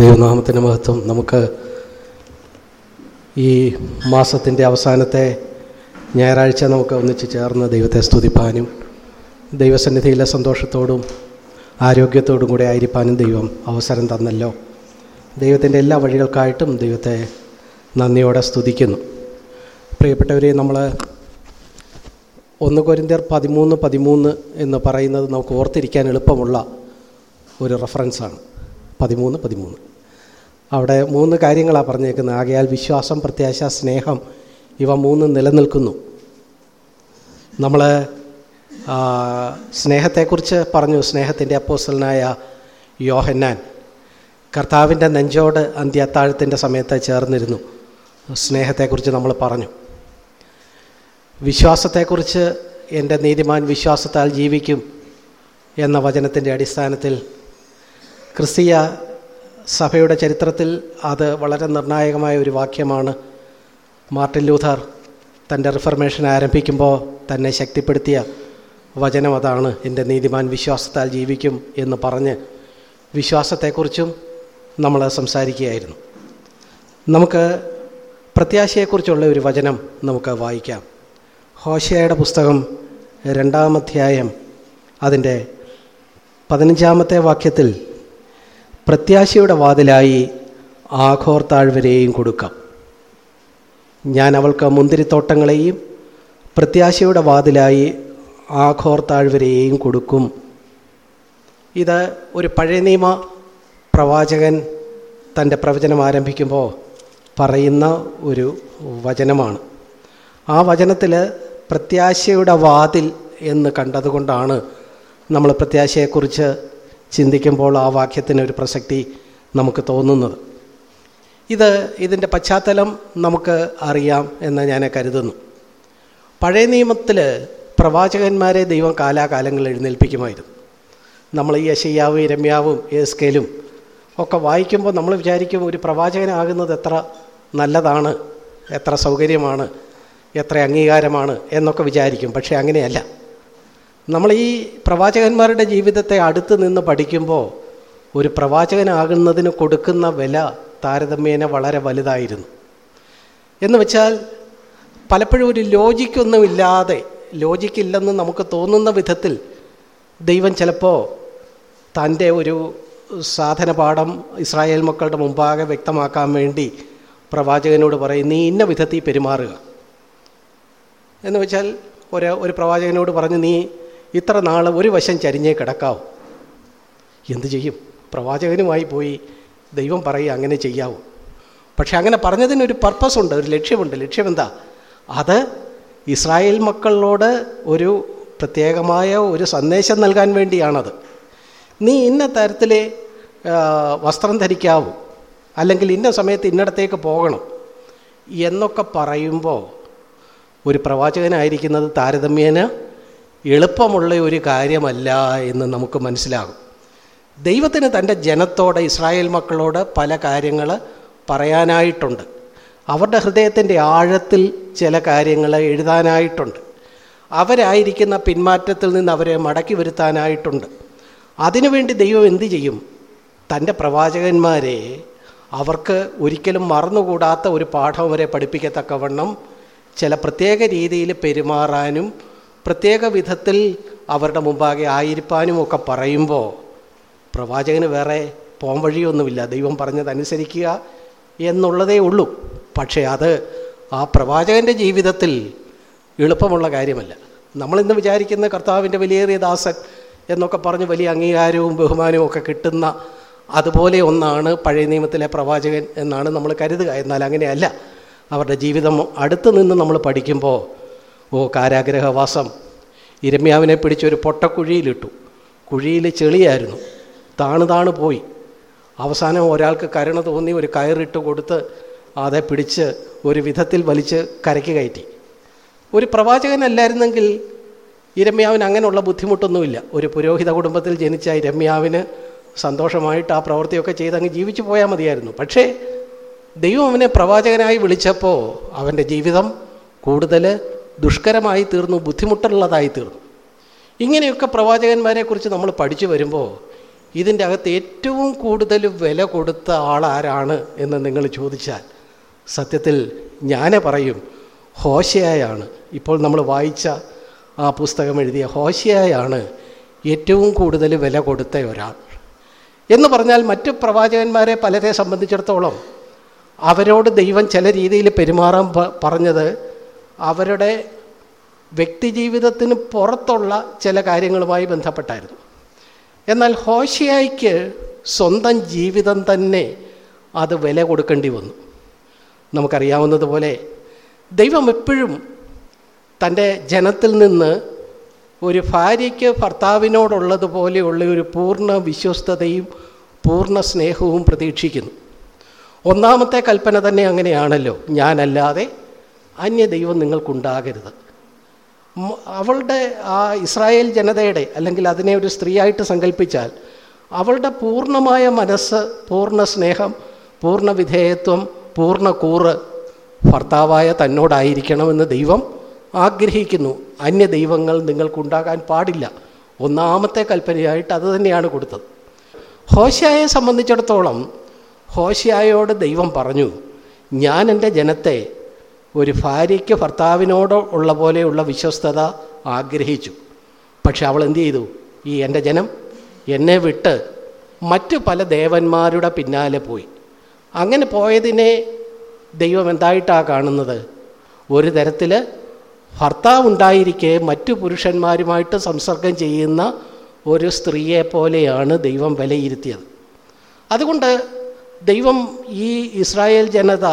ദൈവനാമത്തിന്റെ മഹത്വം നമുക്ക് ഈ മാസത്തിന്റെ അവസാനത്തെ ഞായറാഴ്ച നമുക്ക് ഒന്നിച്ച് ചേർന്ന് ദൈവത്തെ സ്തുതിപ്പാനും ദൈവസന്നിധിയിലെ സന്തോഷത്തോടും ആരോഗ്യത്തോടും കൂടെ ആയിരിക്കാനും ദൈവം അവസരം തന്നല്ലോ. ദൈവത്തിന്റെ എല്ലാ വഴികൾക്കായിട്ടും ദൈവത്തെ നന്ദിയോടെ സ്തുതിക്കുന്നു. പ്രിയപ്പെട്ടവരെ നമ്മൾ ഒന്ന് കൊരിന്ത്യർ പതിമൂന്ന് പതിമൂന്ന് എന്ന് പറയുന്നത് നമുക്ക് ഓർത്തിരിക്കാൻ എളുപ്പമുള്ള ഒരു റെഫറൻസാണ്. പതിമൂന്ന് പതിമൂന്ന്. അവിടെ മൂന്ന് കാര്യങ്ങളാണ് പറഞ്ഞേക്കുന്നത്. ആകയാൽ വിശ്വാസം പ്രത്യാശ സ്നേഹം ഇവ മൂന്ന് നിലനിൽക്കുന്നു. നമ്മൾ സ്നേഹത്തെക്കുറിച്ച് പറഞ്ഞു. സ്നേഹത്തിന്റെ അപ്പോസ്റ്റലനായ യോഹന്നാൻ കർത്താവിന്റെ നെഞ്ചോട് അന്ത്യത്താഴത്തിന്റെ സമയത്ത് ചേർന്നിരുന്നു. സ്നേഹത്തെക്കുറിച്ച് നമ്മൾ പറഞ്ഞു. വിശ്വാസത്തെക്കുറിച്ച് എന്റെ നീതിമാൻ വിശ്വാസത്താൽ ജീവിക്കും എന്ന വചനത്തിന്റെ അടിസ്ഥാനത്തിൽ ക്രിസ്തീയ സഭയുടെ ചരിത്രത്തിൽ അത് വളരെ നിർണായകമായ ഒരു വാക്യമാണ്. മാർട്ടിൻ ലൂഥർ തന്റെ റിഫർമേഷൻ ആരംഭിക്കുമ്പോൾ തന്നെ ശക്തിപ്പെടുത്തിയ വചനം അതാണ് എന്റെ നീതിമാൻ വിശ്വാസത്താൽ ജീവിക്കും എന്ന് പറഞ്ഞ് വിശ്വാസത്തെക്കുറിച്ചും നമ്മൾ സംസാരിക്കുകയായിരുന്നു. നമുക്ക് പ്രത്യാശയെക്കുറിച്ചുള്ള ഒരു വചനം നമുക്ക് വായിക്കാം. ഹോഷയുടെ പുസ്തകം രണ്ടാമധ്യായം അതിന്റെ പതിനഞ്ചാമത്തെ വാക്യത്തിൽ പ്രത്യാശയുടെ വാതിലായി ആഘോർ താഴ്വരെയും കൊടുക്കാം. ഞാൻ അവൾക്ക് മുന്തിരിത്തോട്ടങ്ങളെയും പ്രത്യാശയുടെ വാതിലായി ആഘോർ താഴ്വരെയും കൊടുക്കും. ഇത് ഒരു പഴയ നിയമ പ്രവാചകൻ തന്റെ പ്രവചനം ആരംഭിക്കുമ്പോൾ പറയുന്ന ഒരു വചനമാണ്. ആ വചനത്തിൽ പ്രത്യാശയുടെ വാതിൽ എന്ന് കണ്ടതുകൊണ്ടാണ് നമ്മൾ പ്രത്യാശയെക്കുറിച്ച് ചിന്തിക്കുമ്പോൾ ആ വാക്യത്തിന് ഒരു പ്രസക്തി നമുക്ക് തോന്നുന്നത്. ഇത് ഇതിന്റെ പശ്ചാത്തലം നമുക്ക് അറിയാം എന്ന് ഞാൻ കരുതുന്നു. പഴയ നിയമത്തിൽ പ്രവാചകന്മാരെ ദൈവം കാലാകാലങ്ങളിൽ എഴുന്നേൽപ്പിക്കുമായിരുന്നു. നമ്മൾ ഈ യശയ്യാവും ഇരമ്യാവും ഏസ്കേലും ഒക്കെ വായിക്കുമ്പോൾ നമ്മൾ വിചാരിക്കും ഒരു പ്രവാചകനാകുന്നത് എത്ര നല്ലതാണ് എത്ര സൗകര്യമാണ് എത്ര അംഗീകാരമാണ് എന്നൊക്കെ വിചാരിക്കും. പക്ഷേ അങ്ങനെയല്ല. നമ്മൾ ഈ പ്രവാചകന്മാരുടെ ജീവിതത്തെ അടുത്ത് നിന്ന് പഠിക്കുമ്പോൾ ഒരു പ്രവാചകനാകുന്നതിന് കൊടുക്കുന്ന വില താരതമ്യേന വളരെ വലുതായിരുന്നു. എന്ന് വെച്ചാൽ പലപ്പോഴും ഒരു ലോജിക്കൊന്നുമില്ലാതെ ലോജിക്കില്ലെന്ന് നമുക്ക് തോന്നുന്ന വിധത്തിൽ ദൈവം ചിലപ്പോൾ തന്റെ ഒരു സാധനപാഠം ഇസ്രായേൽ മക്കളുടെ മുമ്പാകെ വ്യക്തമാക്കാൻ വേണ്ടി പ്രവാചകനോട് പറയും നീ ഇന്ന വിധത്തിൽ പെരുമാറുക. എന്ന് വെച്ചാൽ ഒരു ഒരു പ്രവാചകനോട് പറഞ്ഞ് നീ ഇത്ര നാൾ ഒരു വശം ചരിഞ്ഞേ കിടക്കാവും. എന്തു ചെയ്യും? പ്രവാചകനുമായി പോയി ദൈവം പറയുക അങ്ങനെ ചെയ്യാവൂ. പക്ഷെ അങ്ങനെ പറഞ്ഞതിനൊരു പർപ്പസ് ഉണ്ട് ഒരു ലക്ഷ്യമുണ്ട്. ലക്ഷ്യം എന്താ അത് ഇസ്രായേൽ മക്കളോട് ഒരു പ്രത്യേകമായ ഒരു സന്ദേശം നൽകാൻ വേണ്ടിയാണത്. നീ ഇന്ന തരത്തിൽ വസ്ത്രം ധരിക്കാവൂ. അല്ലെങ്കിൽ ഇന്ന സമയത്ത് ഇന്നടത്തേക്ക് പോകണം എന്നൊക്കെ പറയുമ്പോൾ ഒരു പ്രവാചകനായിരിക്കുന്നത് താരതമ്യേന എളുപ്പമുള്ള ഒരു കാര്യമല്ല എന്ന് നമുക്ക് മനസ്സിലാകും. ദൈവത്തിന് തന്റെ ജനത്തോട് ഇസ്രായേൽ മക്കളോട് പല കാര്യങ്ങൾ പറയാനായിട്ടുണ്ട്. അവരുടെ ഹൃദയത്തിന്റെ ആഴത്തിൽ ചില കാര്യങ്ങൾ എഴുതാനായിട്ടുണ്ട്. അവരായിരിക്കുന്ന പിന്മാറ്റത്തിൽ നിന്ന് അവരെ മടക്കി വരുത്താനായിട്ടുണ്ട്. അതിനുവേണ്ടി ദൈവം എന്തു ചെയ്യും? തന്റെ പ്രവാചകന്മാരെ അവർക്ക് ഒരിക്കലും മറന്നുകൂടാത്ത ഒരു പാഠം വരെ പഠിപ്പിക്കത്തക്കവണ്ണം ചില പ്രത്യേക രീതിയിൽ പെരുമാറാനും പ്രത്യേക വിധത്തിൽ അവരുടെ മുമ്പാകെ ആയിരിപ്പാനും ഒക്കെ പറയുമ്പോൾ പ്രവാചകന് വേറെ പോം വഴിയൊന്നുമില്ല ദൈവം പറഞ്ഞതനുസരിക്കുക എന്നുള്ളതേ ഉള്ളൂ. പക്ഷേ അത് ആ പ്രവാചകന്റെ ജീവിതത്തിൽ എളുപ്പമുള്ള കാര്യമല്ല. നമ്മളിന്ന് വിചാരിക്കുന്ന കർത്താവിന്റെ വലിയേറിയ ദാസൻ എന്നൊക്കെ പറഞ്ഞ് വലിയ അംഗീകാരവും ബഹുമാനവും ഒക്കെ കിട്ടുന്ന അതുപോലെ ഒന്നാണ് പഴയ നിയമത്തിലെ പ്രവാചകൻ എന്നാണ് നമ്മൾ കരുതുക. എന്നാൽ അങ്ങനെയല്ല. അവരുടെ ജീവിതം അടുത്ത് നിന്ന് നമ്മൾ പഠിക്കുമ്പോൾ ഓ കാരാഗ്രഹവാസം. ഇരമ്യാവിനെ പിടിച്ചൊരു പൊട്ടക്കുഴിയിലിട്ടു. കുഴിയിൽ ചെളിയായിരുന്നു. താണു താണ് പോയി. അവസാനം ഒരാൾക്ക് കരുണ തോന്നി ഒരു കയറിട്ട് കൊടുത്ത് അതെ പിടിച്ച് ഒരു വിധത്തിൽ വലിച്ച് കരയ്ക്ക് കയറ്റി. ഒരു പ്രവാചകനല്ലായിരുന്നെങ്കിൽ ഇരമ്യാവിന് അങ്ങനെയുള്ള ബുദ്ധിമുട്ടൊന്നുമില്ല. ഒരു പുരോഹിത കുടുംബത്തിൽ ജനിച്ച ഇരമ്യാവിന് സന്തോഷമായിട്ട് ആ പ്രവൃത്തിയൊക്കെ ചെയ്ത് അങ്ങ് ജീവിച്ചു പോയാൽ മതിയായിരുന്നു. പക്ഷേ ദൈവം അവനെ പ്രവാചകനായി വിളിച്ചപ്പോൾ അവന്റെ ജീവിതം കൂടുതൽ ദുഷ്കരമായി തീർന്നു ബുദ്ധിമുട്ടുള്ളതായി തീർന്നു. ഇങ്ങനെയൊക്കെ പ്രവാചകന്മാരെക്കുറിച്ച് നമ്മൾ പഠിച്ചു വരുമ്പോൾ ഇതിന്റെ അകത്ത് ഏറ്റവും കൂടുതൽ വില കൊടുത്ത ആളാരാണ് എന്ന് നിങ്ങൾ ചോദിച്ചാൽ സത്യത്തിൽ ഞാൻ പറയും ഹോശയായാണ്. ഇപ്പോൾ നമ്മൾ വായിച്ച ആ പുസ്തകം എഴുതിയ ഹോശയായാണ് ഏറ്റവും കൂടുതൽ വില കൊടുത്ത ഒരാൾ. എന്ന് പറഞ്ഞാൽ മറ്റ് പ്രവാചകന്മാരെ പലരെ സംബന്ധിച്ചിടത്തോളം അവരോട് ദൈവം ചില രീതിയിൽ പെരുമാറാൻ പറഞ്ഞത് അവരുടെ വ്യക്തിജീവിതത്തിന് പുറത്തുള്ള ചില കാര്യങ്ങളുമായി ബന്ധപ്പെട്ടായിരുന്നു. എന്നാൽ ഹോഷിയായിക്ക് സ്വന്തം ജീവിതം തന്നെ അത് വില കൊടുക്കേണ്ടി വന്നു. നമുക്കറിയാവുന്നതുപോലെ ദൈവം എപ്പോഴും തന്റെ ജനത്തിൽ നിന്ന് ഒരു ഭാര്യയ്ക്ക് ഭർത്താവിനോടുള്ളതുപോലെയുള്ള ഒരു പൂർണ വിശ്വസ്തതയും പൂർണ സ്നേഹവും പ്രതീക്ഷിക്കുന്നു. ഒന്നാമത്തെ കൽപ്പന തന്നെ അങ്ങനെയാണല്ലോ. ഞാനല്ലാതെ അന്യ ദൈവം നിങ്ങൾക്കുണ്ടാകരുത് അവളുടെ ആ ഇസ്രായേൽ ജനതയുടെ അല്ലെങ്കിൽ അതിനെ ഒരു സ്ത്രീയായിട്ട് സങ്കല്പിച്ചാൽ അവളുടെ പൂർണമായ മനസ്സ് പൂർണ സ്നേഹം പൂർണ വിധേയത്വം പൂർണ കൂറ് ഭർത്താവായ തന്നോടായിരിക്കണമെന്ന് ദൈവം ആഗ്രഹിക്കുന്നു. അന്യ ദൈവങ്ങൾ നിങ്ങൾക്കുണ്ടാകാൻ പാടില്ല. ഒന്നാമത്തെ കൽപ്പനയായിട്ട് അത് തന്നെയാണ് കൊടുത്തത്. ഹോശയായെ സംബന്ധിച്ചിടത്തോളം ഹോശയായോട് ദൈവം പറഞ്ഞു ഞാൻ എന്റെ ജനത്തെ ഒരു ഭാര്യയ്ക്ക് ഭർത്താവിനോട് ഉള്ള പോലെയുള്ള വിശ്വസ്തത ആഗ്രഹിച്ചു. പക്ഷെ അവൾ എന്തു ചെയ്തു? ഈ എന്റെ ജനം എന്നെ വിട്ട് മറ്റു പല ദേവന്മാരുടെ പിന്നാലെ പോയി. അങ്ങനെ പോയതിനെ ദൈവം എന്തായിട്ടാണ് കാണുന്നത്? ഒരു തരത്തിൽ ഭർത്താവ് ഉണ്ടായിരിക്കെ മറ്റു പുരുഷന്മാരുമായിട്ട് സംസർഗം ചെയ്യുന്ന ഒരു സ്ത്രീയെ പോലെയാണ് ദൈവം വിലയിരുത്തിയത്. അതുകൊണ്ട് ദൈവം ഈ ഇസ്രായേൽ ജനത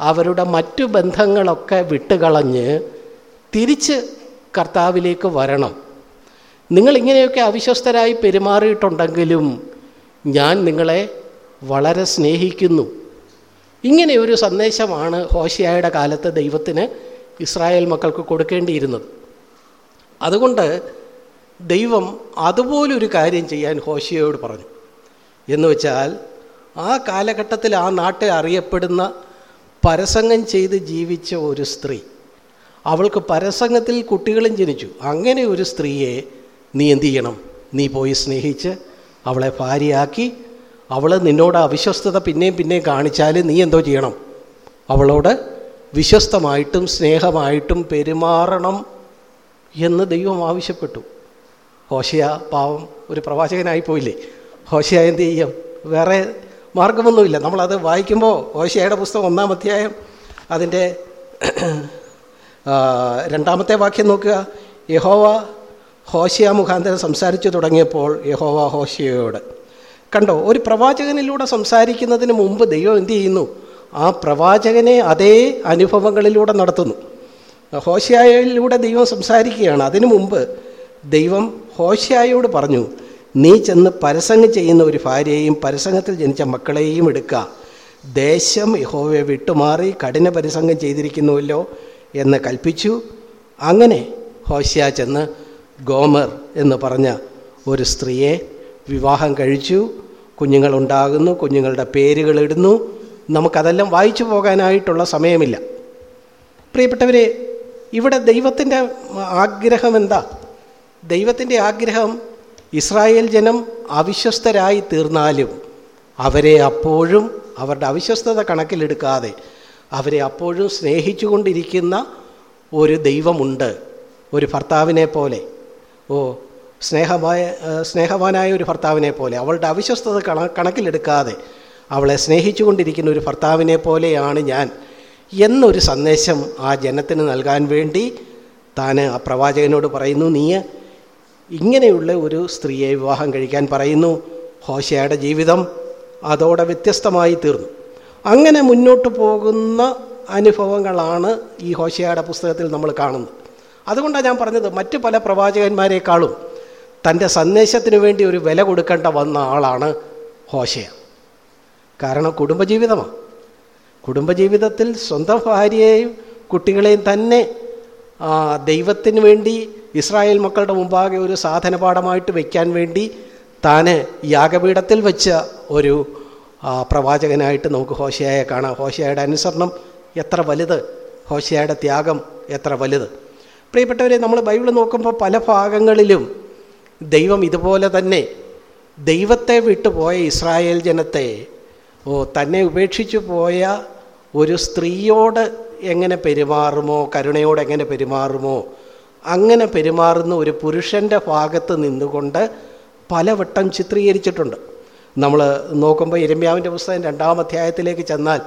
അവരുടെ മറ്റു ബന്ധങ്ങളൊക്കെ വിട്ടുകളഞ്ഞ് തിരിച്ച് കർത്താവിലേക്ക് വരണം. നിങ്ങളിങ്ങനെയൊക്കെ അവിശ്വസ്തരായി പെരുമാറിയിട്ടുണ്ടെങ്കിലും ഞാൻ നിങ്ങളെ വളരെ സ്നേഹിക്കുന്നു. ഇങ്ങനെ ഒരു സന്ദേശമാണ് ഹോഷിയായുടെ കാലത്ത് ദൈവത്തിന് ഇസ്രായേൽ മക്കൾക്ക് കൊടുക്കേണ്ടിയിരുന്നത്. അതുകൊണ്ട് ദൈവം അതുപോലൊരു കാര്യം ചെയ്യാൻ ഹോഷിയയോട് പറഞ്ഞു. എന്ന് വെച്ചാൽ ആ കാലഘട്ടത്തിൽ ആ നാട്ടിൽ അറിയപ്പെടുന്ന പരസംഗം ചെയ്ത് ജീവിച്ച ഒരു സ്ത്രീ. അവൾക്ക് പരസംഗത്തിൽ കുട്ടികളും ജനിച്ചു. അങ്ങനെ ഒരു സ്ത്രീയെ നീ എന്തു ചെയ്യണം നീ പോയി സ്നേഹിച്ച് അവളെ ഭാര്യയാക്കി അവൾ നിന്നോട് അവിശ്വസ്തത പിന്നെയും പിന്നെയും കാണിച്ചാൽ നീ എന്തോ ചെയ്യണം? അവളോട് വിശ്വസ്തമായിട്ടും സ്നേഹമായിട്ടും പെരുമാറണം എന്ന് ദൈവം ആവശ്യപ്പെട്ടു. ഹോഷയ പാവം ഒരു പ്രവാചകനായി പോയില്ലേ? ഹോഷയ എന്ത് ചെയ്യും? വേറെ മാർഗമൊന്നുമില്ല നമ്മളത് വായിക്കുമ്പോൾ ഓശയുടെ പുസ്തകം ഒന്നാം അധ്യായം അതിന്റെ രണ്ടാമത്തെ വാക്യം നോക്കുക. യഹോവ ഹോശിയ മുഖാന്തരം സംസാരിച്ചു തുടങ്ങിയപ്പോൾ യഹോവ ഹോശിയയോട് കണ്ടോ ഒരു പ്രവാചകനിലൂടെ സംസാരിക്കുന്നതിന് മുമ്പ് ദൈവം എന്തു ചെയ്യുന്നു? ആ പ്രവാചകനെ അതേ അനുഭവങ്ങളിലൂടെ നടത്തുന്നു. ഹോശിയായിലൂടെ ദൈവം സംസാരിക്കുകയാണ്. അതിനു മുമ്പ് ദൈവം ഹോശിയായോട് പറഞ്ഞു നീ ചെന്ന് പരസംഗം ചെയ്യുന്ന ഒരു ഭാര്യയെയും പരസംഗത്തിൽ ജനിച്ച മക്കളെയും എടുക്കുക ദേശം യഹോവയെ വിട്ടുമാറി കഠിന പരിസംഗം ചെയ്തിരിക്കുന്നുവല്ലോ എന്ന് കൽപ്പിച്ചു. അങ്ങനെ ഹോഷ്യ ചെന്ന് ഗോമർ എന്ന് പറഞ്ഞ ഒരു സ്ത്രീയെ വിവാഹം കഴിച്ചു. കുഞ്ഞുങ്ങളുണ്ടാകുന്നു കുഞ്ഞുങ്ങളുടെ പേരുകൾ ഇടുന്നു. നമുക്കതെല്ലാം വായിച്ചു പോകാനായിട്ടുള്ള സമയമില്ല. പ്രിയപ്പെട്ടവരെ ഇവിടെ ദൈവത്തിന്റെ ആഗ്രഹം എന്താ? ദൈവത്തിന്റെ ആഗ്രഹം ഇസ്രായേൽ ജനം അവിശ്വസ്തരായി തീർന്നാലും അവരെ അപ്പോഴും അവരുടെ അവിശ്വസ്തത കണക്കിലെടുക്കാതെ അവരെ അപ്പോഴും സ്നേഹിച്ചുകൊണ്ടിരിക്കുന്ന ഒരു ദൈവമുണ്ട്. ഒരു ഭർത്താവിനെ പോലെ. ഓ സ്നേഹമായ സ്നേഹവാനായ ഒരു ഭർത്താവിനെ പോലെ. അവളുടെ അവിശ്വസ്തത കണ കണക്കിലെടുക്കാതെ അവളെ സ്നേഹിച്ചുകൊണ്ടിരിക്കുന്ന ഒരു ഭർത്താവിനെ പോലെയാണ് ഞാൻ എന്നൊരു സന്ദേശം ആ ജനത്തിന് നൽകാൻ വേണ്ടി താൻ ആ പ്രവാചകനോട് പറയുന്നു നീ ഇങ്ങനെയുള്ള ഒരു സ്ത്രീയെ വിവാഹം കഴിക്കാൻ പറയുന്നു. ഹോശയുടെ ജീവിതം അതോടെ വ്യത്യസ്തമായി തീർന്നു. അങ്ങനെ മുന്നോട്ട് പോകുന്ന അനുഭവങ്ങളാണ് ഈ ഹോശയുടെ പുസ്തകത്തിൽ നമ്മൾ കാണുന്നത്. അതുകൊണ്ടാണ് ഞാൻ പറഞ്ഞത് മറ്റു പല പ്രവാചകന്മാരെക്കാളും തന്റെ സന്ദേശത്തിന് വേണ്ടി ഒരു വില കൊടുക്കേണ്ട വന്ന ആളാണ് ഹോശയ. കാരണം കുടുംബജീവിതമാണ്. കുടുംബജീവിതത്തിൽ സ്വന്തം ഭാര്യയെയും കുട്ടികളെയും തന്നെ ദൈവത്തിന് വേണ്ടി ഇസ്രായേൽ മക്കളുടെ മുമ്പാകെ ഒരു സാധനപാഠമായിട്ട് വയ്ക്കാൻ വേണ്ടി താന് യാഗപീഠത്തിൽ വെച്ച ഒരു പ്രവാചകനായിട്ട് നമുക്ക് ഹോശയായെ കാണാം. ഹോശയായുടെ അനുസരണം എത്ര വലുത്? ഹോശയായുടെ ത്യാഗം എത്ര വലുത്? പ്രിയപ്പെട്ടവരെ നമ്മൾ ബൈബിൾ നോക്കുമ്പോൾ പല ഭാഗങ്ങളിലും ദൈവം ഇതുപോലെ തന്നെ ദൈവത്തെ വിട്ടുപോയ ഇസ്രായേൽ ജനത്തെ ഓ തന്നെ ഉപേക്ഷിച്ചു പോയ ഒരു സ്ത്രീയോട് എങ്ങനെ പെരുമാറുമോ കരുണയോട് എങ്ങനെ പെരുമാറുമോ അങ്ങനെ പെരുമാറുന്ന ഒരു പുരുഷന്റെ ഭാഗത്ത് നിന്നുകൊണ്ട് പലവട്ടം ചിത്രീകരിച്ചിട്ടുണ്ട്. നമ്മൾ നോക്കുമ്പോൾ ഇരമ്യാവിന്റെ പുസ്തകം രണ്ടാം അധ്യായത്തിലേക്ക് ചെന്നാൽ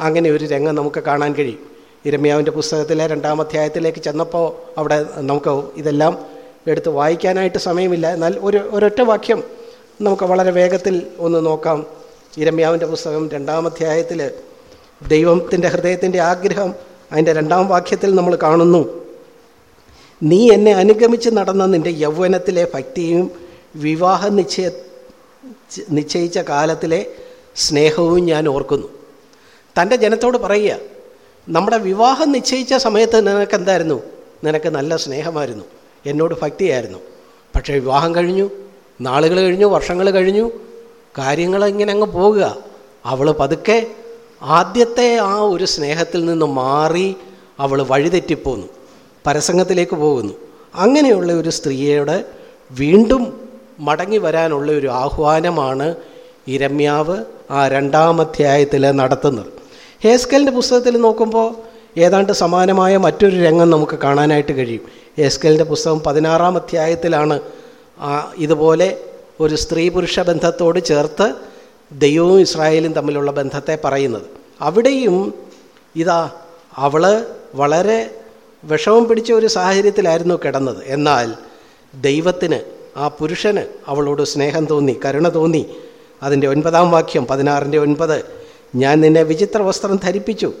അങ്ങനെ ഒരു രംഗം നമുക്ക് കാണാൻ കഴിയും. ഇരമ്യാവിന്റെ പുസ്തകത്തിലെ രണ്ടാം അധ്യായത്തിലേക്ക് ചെന്നപ്പോൾ അവിടെ നമുക്ക് ഇതെല്ലാം എടുത്ത് വായിക്കാനായിട്ട് സമയമില്ല. എന്നാൽ ഒരു ഒരൊറ്റ വാക്യം നമുക്ക് വളരെ വേഗത്തിൽ ഒന്ന് നോക്കാം. ഇരമ്യാവിന്റെ പുസ്തകം രണ്ടാം അധ്യായത്തിൽ ദൈവത്തിന്റെ ഹൃദയത്തിന്റെ ആഗ്രഹം അതിന്റെ രണ്ടാം വാക്യത്തിൽ നമ്മൾ കാണുന്നു. നീ എന്നെ അനുഗമിച്ച് നടന്ന നിന്റെ യൗവനത്തിലെ ഭക്തിയും വിവാഹ നിശ്ചയ നിശ്ചയിച്ച കാലത്തിലെ സ്നേഹവും ഞാൻ ഓർക്കുന്നു. തന്റെ ജനത്തോട് പറയുക നമ്മുടെ വിവാഹം നിശ്ചയിച്ച സമയത്ത് നിനക്ക് എന്തായിരുന്നു നിനക്ക് നല്ല സ്നേഹമായിരുന്നു. എന്നോട് ഭക്തിയായിരുന്നു. പക്ഷേ വിവാഹം കഴിഞ്ഞു നാളുകൾ കഴിഞ്ഞു വർഷങ്ങൾ കഴിഞ്ഞു കാര്യങ്ങൾ ഇങ്ങനെ അങ്ങ് പോകുക. അവൾ പതുക്കെ ആദ്യത്തെ ആ ഒരു സ്നേഹത്തിൽ നിന്ന് മാറി അവൾ വഴിതെറ്റിപ്പോന്നു പരസംഗത്തിലേക്ക് പോകുന്നു. അങ്ങനെയുള്ള ഒരു സ്ത്രീയുടെ വീണ്ടും മടങ്ങി വരാനുള്ള ഒരു ആഹ്വാനമാണ് ഇരമ്യാവ് ആ രണ്ടാം അധ്യായത്തിൽ നടത്തുന്നത്. ഹേസ്കലിന്റെ പുസ്തകത്തിൽ നോക്കുമ്പോൾ ഏതാണ്ട് സമാനമായ മറ്റൊരു രംഗം നമുക്ക് കാണാനായിട്ട് കഴിയും. ഹേസ്കലിന്റെ പുസ്തകം പതിനാറാം അധ്യായത്തിലാണ് ഇതുപോലെ ഒരു സ്ത്രീ പുരുഷ ബന്ധത്തോട് ചേർത്ത് ദൈവവും ഇസ്രായേലും തമ്മിലുള്ള ബന്ധത്തെ പറയുന്നത്. അവിടെയും ഇതാ അവൾ വളരെ വിഷമം പിടിച്ച ഒരു സാഹചര്യത്തിലായിരുന്നു കിടന്നത്. എന്നാൽ ദൈവത്തിന് ആ പുരുഷന് അവളോട് സ്നേഹം തോന്നി കരുണ തോന്നി. അതിന്റെ ഒൻപതാം വാക്യം പതിനാറിന്റെ ഒൻപത് ഞാൻ നിന്നെ വിചിത്ര വസ്ത്രം ധരിപ്പിച്ചു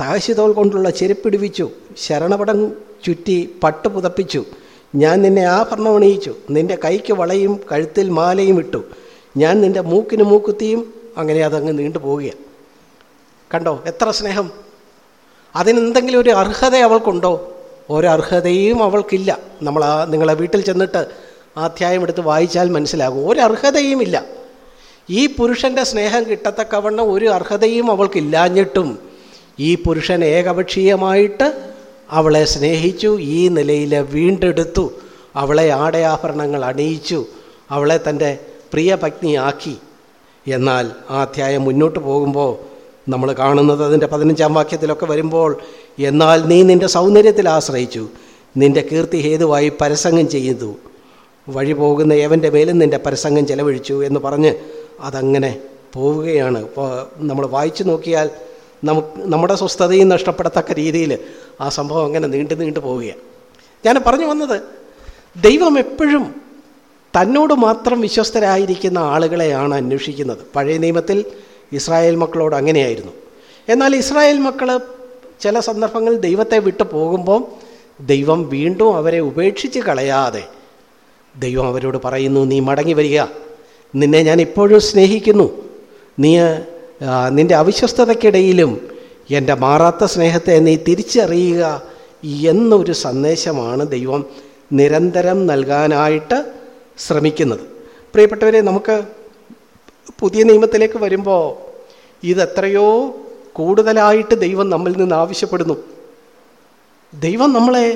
താശിതോൾ കൊണ്ടുള്ള ചെരുപ്പിടിവിച്ചു ശരണപടം ചുറ്റി പട്ട് പുതപ്പിച്ചു. ഞാൻ നിന്നെ ആഭരണം അണിയിച്ചു നിന്റെ കൈക്ക് വളയും കഴുത്തിൽ മാലയും ഇട്ടു. ഞാൻ നിന്റെ മൂക്കിന് മൂക്കുത്തിയും അങ്ങനെ അതങ്ങ് നീണ്ടു പോവുകയാണ്. കണ്ടോ? എത്ര സ്നേഹം. അതിനെന്തെങ്കിലും ഒരു അർഹത അവൾക്കുണ്ടോ? ഒരർഹതയും അവൾക്കില്ല. നമ്മൾ ആ നിങ്ങളെ വീട്ടിൽ ചെന്നിട്ട് അധ്യായം എടുത്ത് വായിച്ചാൽ മനസ്സിലാകും. ഒരർഹതയും ഇല്ല. ഈ പുരുഷന്റെ സ്നേഹം കിട്ടത്തക്കവണ്ണം ഒരു അർഹതയും അവൾക്കില്ലാഞ്ഞിട്ടും ഈ പുരുഷൻ ഏകപക്ഷീയമായിട്ട് അവളെ സ്നേഹിച്ചു ഈ നിലയിൽ വീണ്ടെടുത്തു. അവളെ ആടയാഭരണങ്ങൾ അണിയിച്ചു. അവളെ തന്റെ പ്രിയ പത്നിയാക്കി എന്നാൽ ആ അധ്യായം മുന്നോട്ട് പോകുമ്പോൾ നമ്മൾ കാണുന്നത് അതിന്റെ പതിനഞ്ചാം വാക്യത്തിലൊക്കെ വരുമ്പോൾ എന്നാൽ നീ നിന്റെ സൗന്ദര്യത്തിൽ ആശ്രയിച്ചു നിന്റെ കീർത്തി ഹേതുവായി പരസംഗം ചെയ്തു. വഴി പോകുന്ന ഏവന്റെ മേലും നിന്റെ പരസംഗം ചെലവഴിച്ചു എന്ന് പറഞ്ഞ് അതങ്ങനെ പോവുകയാണ്. നമ്മൾ വായിച്ചു നോക്കിയാൽ നമുക്ക് നമ്മുടെ സ്വസ്ഥതയും നഷ്ടപ്പെടത്തക്ക രീതിയിൽ ആ സംഭവം അങ്ങനെ നീണ്ടു നീണ്ടു പോവുകയാണ്. ഞാൻ പറഞ്ഞു വന്നത് ദൈവം എപ്പോഴും തന്നോട് മാത്രം വിശ്വസ്തരായിരിക്കുന്ന ആളുകളെയാണ് അന്വേഷിക്കുന്നത്. പഴയ നിയമത്തിൽ ഇസ്രായേൽ മക്കളോട് അങ്ങനെയായിരുന്നു. എന്നാൽ ഇസ്രായേൽ മക്കൾ ചില സന്ദർഭങ്ങളിൽ ദൈവത്തെ വിട്ടു പോകുമ്പോൾ ദൈവം വീണ്ടും അവരെ ഉപേക്ഷിച്ച് കളയാതെ ദൈവം അവരോട് പറയുന്നു നീ മടങ്ങി വരിക. നിന്നെ ഞാൻ ഇപ്പോഴും സ്നേഹിക്കുന്നു. നീ നിന്റെ അവിശ്വസ്തതയ്ക്കിടയിലും എന്റെ മാറാത്ത സ്നേഹത്തെ നീ തിരിച്ചറിയുക എന്നൊരു സന്ദേശമാണ് ദൈവം നിരന്തരം നൽകാനായിട്ട് ശ്രമിക്കുന്നത്. പ്രിയപ്പെട്ടവരെ നമുക്ക് പുതിയ നിയമത്തിലേക്ക് വരുമ്പോൾ ഇതെത്രയോ കൂടുതലായിട്ട് ദൈവം നമ്മിൽ നിന്ന് ആവശ്യപ്പെടുന്നു. ദൈവം നമ്മളെ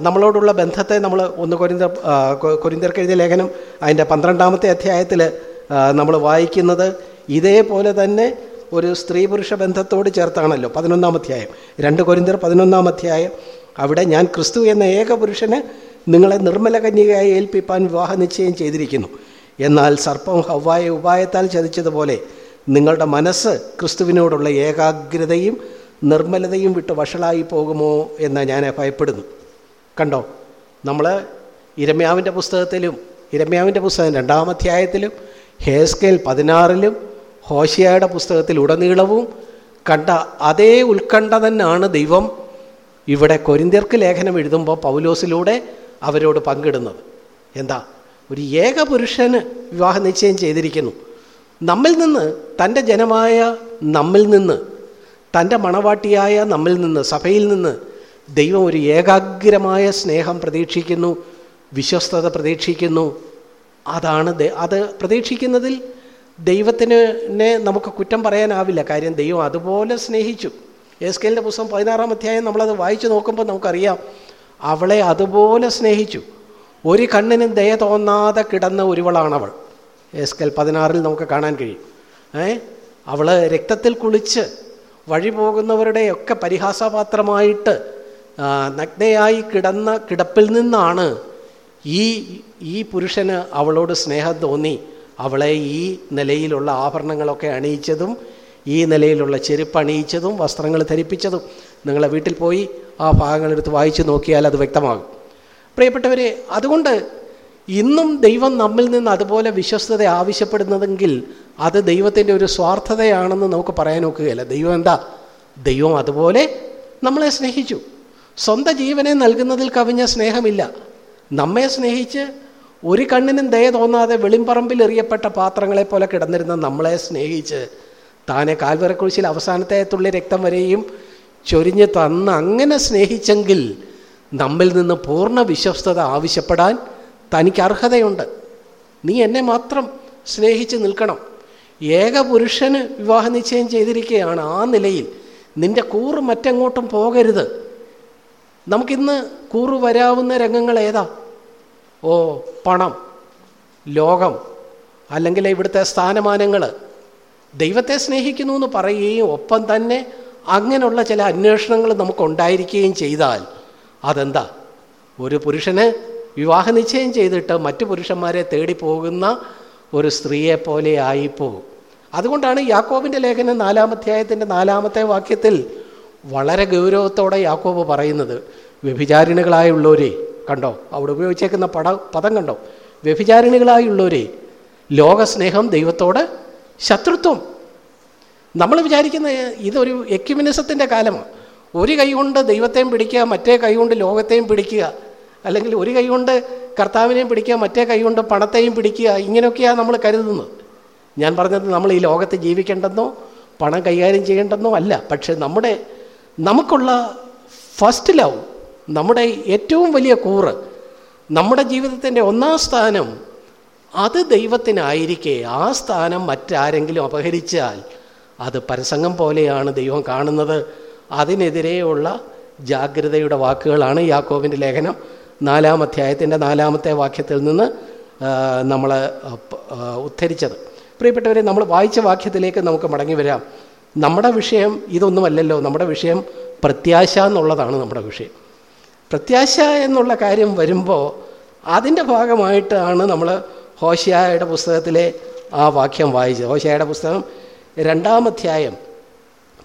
നമ്മളോടുള്ള ബന്ധത്തെ നമ്മൾ ഒന്ന് കൊരിന്തർ കൊരിന്തർക്കെഴുതിയ ലേഖനം അതിന്റെ പന്ത്രണ്ടാമത്തെ അധ്യായത്തിൽ നമ്മൾ വായിക്കുന്നത് ഇതേപോലെ തന്നെ ഒരു സ്ത്രീ പുരുഷ ബന്ധത്തോട് ചേർത്താണല്ലോ പതിനൊന്നാം അധ്യായം. രണ്ട് കൊരിന്തർ പതിനൊന്നാം അധ്യായം. അവിടെ ഞാൻ ക്രിസ്തു എന്ന ഏക പുരുഷന് നിങ്ങളെ നിർമ്മല കന്യകയായി ഏൽപ്പിപ്പാൻ വിവാഹ നിശ്ചയം ചെയ്തിരിക്കുന്നു. എന്നാൽ സർപ്പം ഹവ്വായ ഉപായത്താൽ ചതിച്ചതുപോലെ നിങ്ങളുടെ മനസ്സ് ക്രിസ്തുവിനോടുള്ള ഏകാഗ്രതയും നിർമ്മലതയും വിട്ട് വഷളായി പോകുമോ എന്ന് ഞാൻ ഭയപ്പെടുന്നു. കണ്ടോ? നമ്മൾ ഇരമ്യാവിന്റെ പുസ്തകത്തിലും ഇരമ്യാവിന്റെ പുസ്തകം രണ്ടാം അധ്യായത്തിലും ഹേസ്കേൽ പതിനാറിലും ഹോഷിയായുടെ പുസ്തകത്തിൽ ഉടനീളവും കണ്ട അതേ ഉത്കണ്ഠ തന്നെയാണ് ദൈവം. ഇവിടെ കൊരിന്ത്യർക്ക് ലേഖനം എഴുതുമ്പോൾ പൗലോസിലൂടെ അവരോട് പങ്കിടുന്നത്. എന്താ? ഒരു ഏക പുരുഷന് വിവാഹ നിശ്ചയം ചെയ്തിരിക്കുന്നു. നമ്മിൽ നിന്ന് തന്റെ ജനമായ നമ്മിൽ നിന്ന് തന്റെ മണവാട്ടിയായ നമ്മിൽ നിന്ന് സഭയിൽ നിന്ന് ദൈവം ഒരു ഏകാഗ്രമായ സ്നേഹം പ്രതീക്ഷിക്കുന്നു വിശ്വസ്തത പ്രതീക്ഷിക്കുന്നു. അതാണ് അത് പ്രതീക്ഷിക്കുന്നതിൽ ദൈവത്തിനെ നമുക്ക് കുറ്റം പറയാനാവില്ല. കാര്യം ദൈവം അതുപോലെ സ്നേഹിച്ചു. എസ് കെലിന്റെ പുസ്തകം പതിനാറാം അധ്യായം നമ്മളത് വായിച്ചു നോക്കുമ്പോൾ നമുക്കറിയാം. അവളെ അതുപോലെ സ്നേഹിച്ചു. ഒരു കണ്ണിനും ദയ തോന്നാതെ കിടന്ന ഒരുവളാണവൾ. എസ് കെൽ പതിനാറിൽ നമുക്ക് കാണാൻ കഴിയും. ഏ? അവൾ രക്തത്തിൽ കുളിച്ച് വഴി പോകുന്നവരുടെയൊക്കെ പരിഹാസപാത്രമായിട്ട് നഗ്നയായി കിടന്ന കിടപ്പിൽ നിന്നാണ് ഈ ഈ പുരുഷന് അവളോട് സ്നേഹം തോന്നി. അവളെ ഈ നിലയിലുള്ള ആഭരണങ്ങളൊക്കെ അണിയിച്ചതും ഈ നിലയിലുള്ള ചെരുപ്പ് അണിയിച്ചതും വസ്ത്രങ്ങൾ ധരിപ്പിച്ചതും നിങ്ങളെ വീട്ടിൽ പോയി ആ ഭാഗങ്ങളെടുത്ത് വായിച്ചു നോക്കിയാൽ അത് വ്യക്തമാകും. പ്രിയപ്പെട്ടവരെ അതുകൊണ്ട് ഇന്നും ദൈവം നമ്മിൽ നിന്ന് അതുപോലെ വിശ്വസ്തത ആവശ്യപ്പെടുന്നതെങ്കിൽ അത് ദൈവത്തിന്റെ ഒരു സ്വാർത്ഥതയാണെന്ന് നമുക്ക് പറയാൻ നോക്കുകയല്ല ദൈവം എന്താ? ദൈവം അതുപോലെ നമ്മളെ സ്നേഹിച്ചു. സ്വന്തം ജീവനെ നൽകുന്നതിൽ കവിഞ്ഞ സ്നേഹമില്ല. നമ്മെ സ്നേഹിച്ച് ഒരു കണ്ണിനും ദയ തോന്നാതെ വെളിമ്പറമ്പിൽ എറിയപ്പെട്ട പാത്രങ്ങളെ പോലെ കിടന്നിരുന്ന നമ്മളെ സ്നേഹിച്ച് താനെ കാൽവരക്കുഴിച്ചിൽ അവസാനത്തെ തുള്ളി രക്തം വരെയും ചൊരിഞ്ഞ് തന്ന് അങ്ങനെ സ്നേഹിച്ചെങ്കിൽ നമ്മിൽ നിന്ന് പൂർണ വിശ്വസ്തത ആവശ്യപ്പെടാൻ തനിക്ക് അർഹതയുണ്ട്. നീ എന്നെ മാത്രം സ്നേഹിച്ച് നിൽക്കണം. ഏക പുരുഷന് വിവാഹ നിശ്ചയം ചെയ്തിരിക്കുകയാണ് ആ നിലയിൽ. നിന്റെ കൂറ് മറ്റെങ്ങോട്ടും പോകരുത്. നമുക്കിന്ന് കൂറ് വരാവുന്ന രംഗങ്ങൾ ഏതാ? ഓ പണം ലോകം അല്ലെങ്കിൽ ഇവിടുത്തെ സ്ഥാനമാനങ്ങൾ ദൈവത്തെ സ്നേഹിക്കുന്നു എന്ന് പറയുകയും ഒപ്പം തന്നെ അങ്ങനെയുള്ള ചില അന്വേഷണങ്ങൾ നമുക്കുണ്ടായിരിക്കുകയും ചെയ്താൽ അതെന്താ? ഒരു പുരുഷന് വിവാഹ നിശ്ചയം ചെയ്തിട്ട് മറ്റു പുരുഷന്മാരെ തേടി പോകുന്ന ഒരു സ്ത്രീയെ പോലെ ആയിപ്പോകും. അതുകൊണ്ടാണ് യാക്കോബിന്റെ ലേഖനം നാലാമധ്യായത്തിന്റെ നാലാമത്തെ വാക്യത്തിൽ വളരെ ഗൗരവത്തോടെ യാക്കോബ് പറയുന്നത്. വ്യഭിചാരിണികളായുള്ളവരെ കണ്ടോ? അവിടെ ഉപയോഗിച്ചേക്കുന്ന പടം പദം കണ്ടോ? വ്യഭിചാരിണികളായുള്ളവരെ ലോകസ്നേഹം ദൈവത്തോട് ശത്രുത്വം. നമ്മൾ വിചാരിക്കുന്ന ഇതൊരു എക്യുമിനിസത്തിന്റെ കാലമാണ്. ഒരു കൈകൊണ്ട് ദൈവത്തെയും പിടിക്കുക മറ്റേ കൈകൊണ്ട് ലോകത്തെയും പിടിക്കുക അല്ലെങ്കിൽ ഒരു കൈകൊണ്ട് കർത്താവിനെയും പിടിക്കുക മറ്റേ കൈകൊണ്ട് പണത്തെയും പിടിക്കുക ഇങ്ങനെയൊക്കെയാണ് നമ്മൾ കരുതുന്നത്. ഞാൻ പറഞ്ഞത് നമ്മൾ ഈ ലോകത്ത് ജീവിക്കേണ്ടെന്നോ പണം കൈകാര്യം ചെയ്യേണ്ടെന്നോ അല്ല. പക്ഷെ നമ്മുടെ നമുക്കുള്ള ഫസ്റ്റ് ലവ് നമ്മുടെ ഏറ്റവും വലിയ കൂറ് നമ്മുടെ ജീവിതത്തിന്റെ ഒന്നാം സ്ഥാനം അത് ദൈവത്തിനായിരിക്കെ ആ സ്ഥാനം മറ്റാരെങ്കിലും അപഹരിച്ചാൽ അത് പരസംഗം പോലെയാണ് ദൈവം കാണുന്നത്. അതിനെതിരെയുള്ള ജാഗ്രതയുടെ വാക്കുകളാണ് യാക്കോവിന്റെ ലേഖനം. നാലാം അധ്യായത്തിന്റെ നാലാമത്തെ വാക്യത്തിൽ നിന്ന് നമ്മൾ ഉദ്ധരിച്ചത്. പ്രിയപ്പെട്ടവരെ നമ്മൾ വായിച്ച വാക്യത്തിലേക്ക് നമുക്ക് മടങ്ങി വരാം. നമ്മുടെ വിഷയം ഇതൊന്നുമല്ലല്ലോ. നമ്മുടെ വിഷയം പ്രത്യാശ എന്നുള്ളതാണ് നമ്മുടെ വിഷയം. പ്രത്യാശ എന്നുള്ള കാര്യം വരുമ്പോൾ അതിന്റെ ഭാഗമായിട്ടാണ് നമ്മൾ ഹോശയായുടെ പുസ്തകത്തിലെ ആ വാക്യം വായിച്ചത്. ഹോഷിയായുടെ പുസ്തകം രണ്ടാമധ്യായം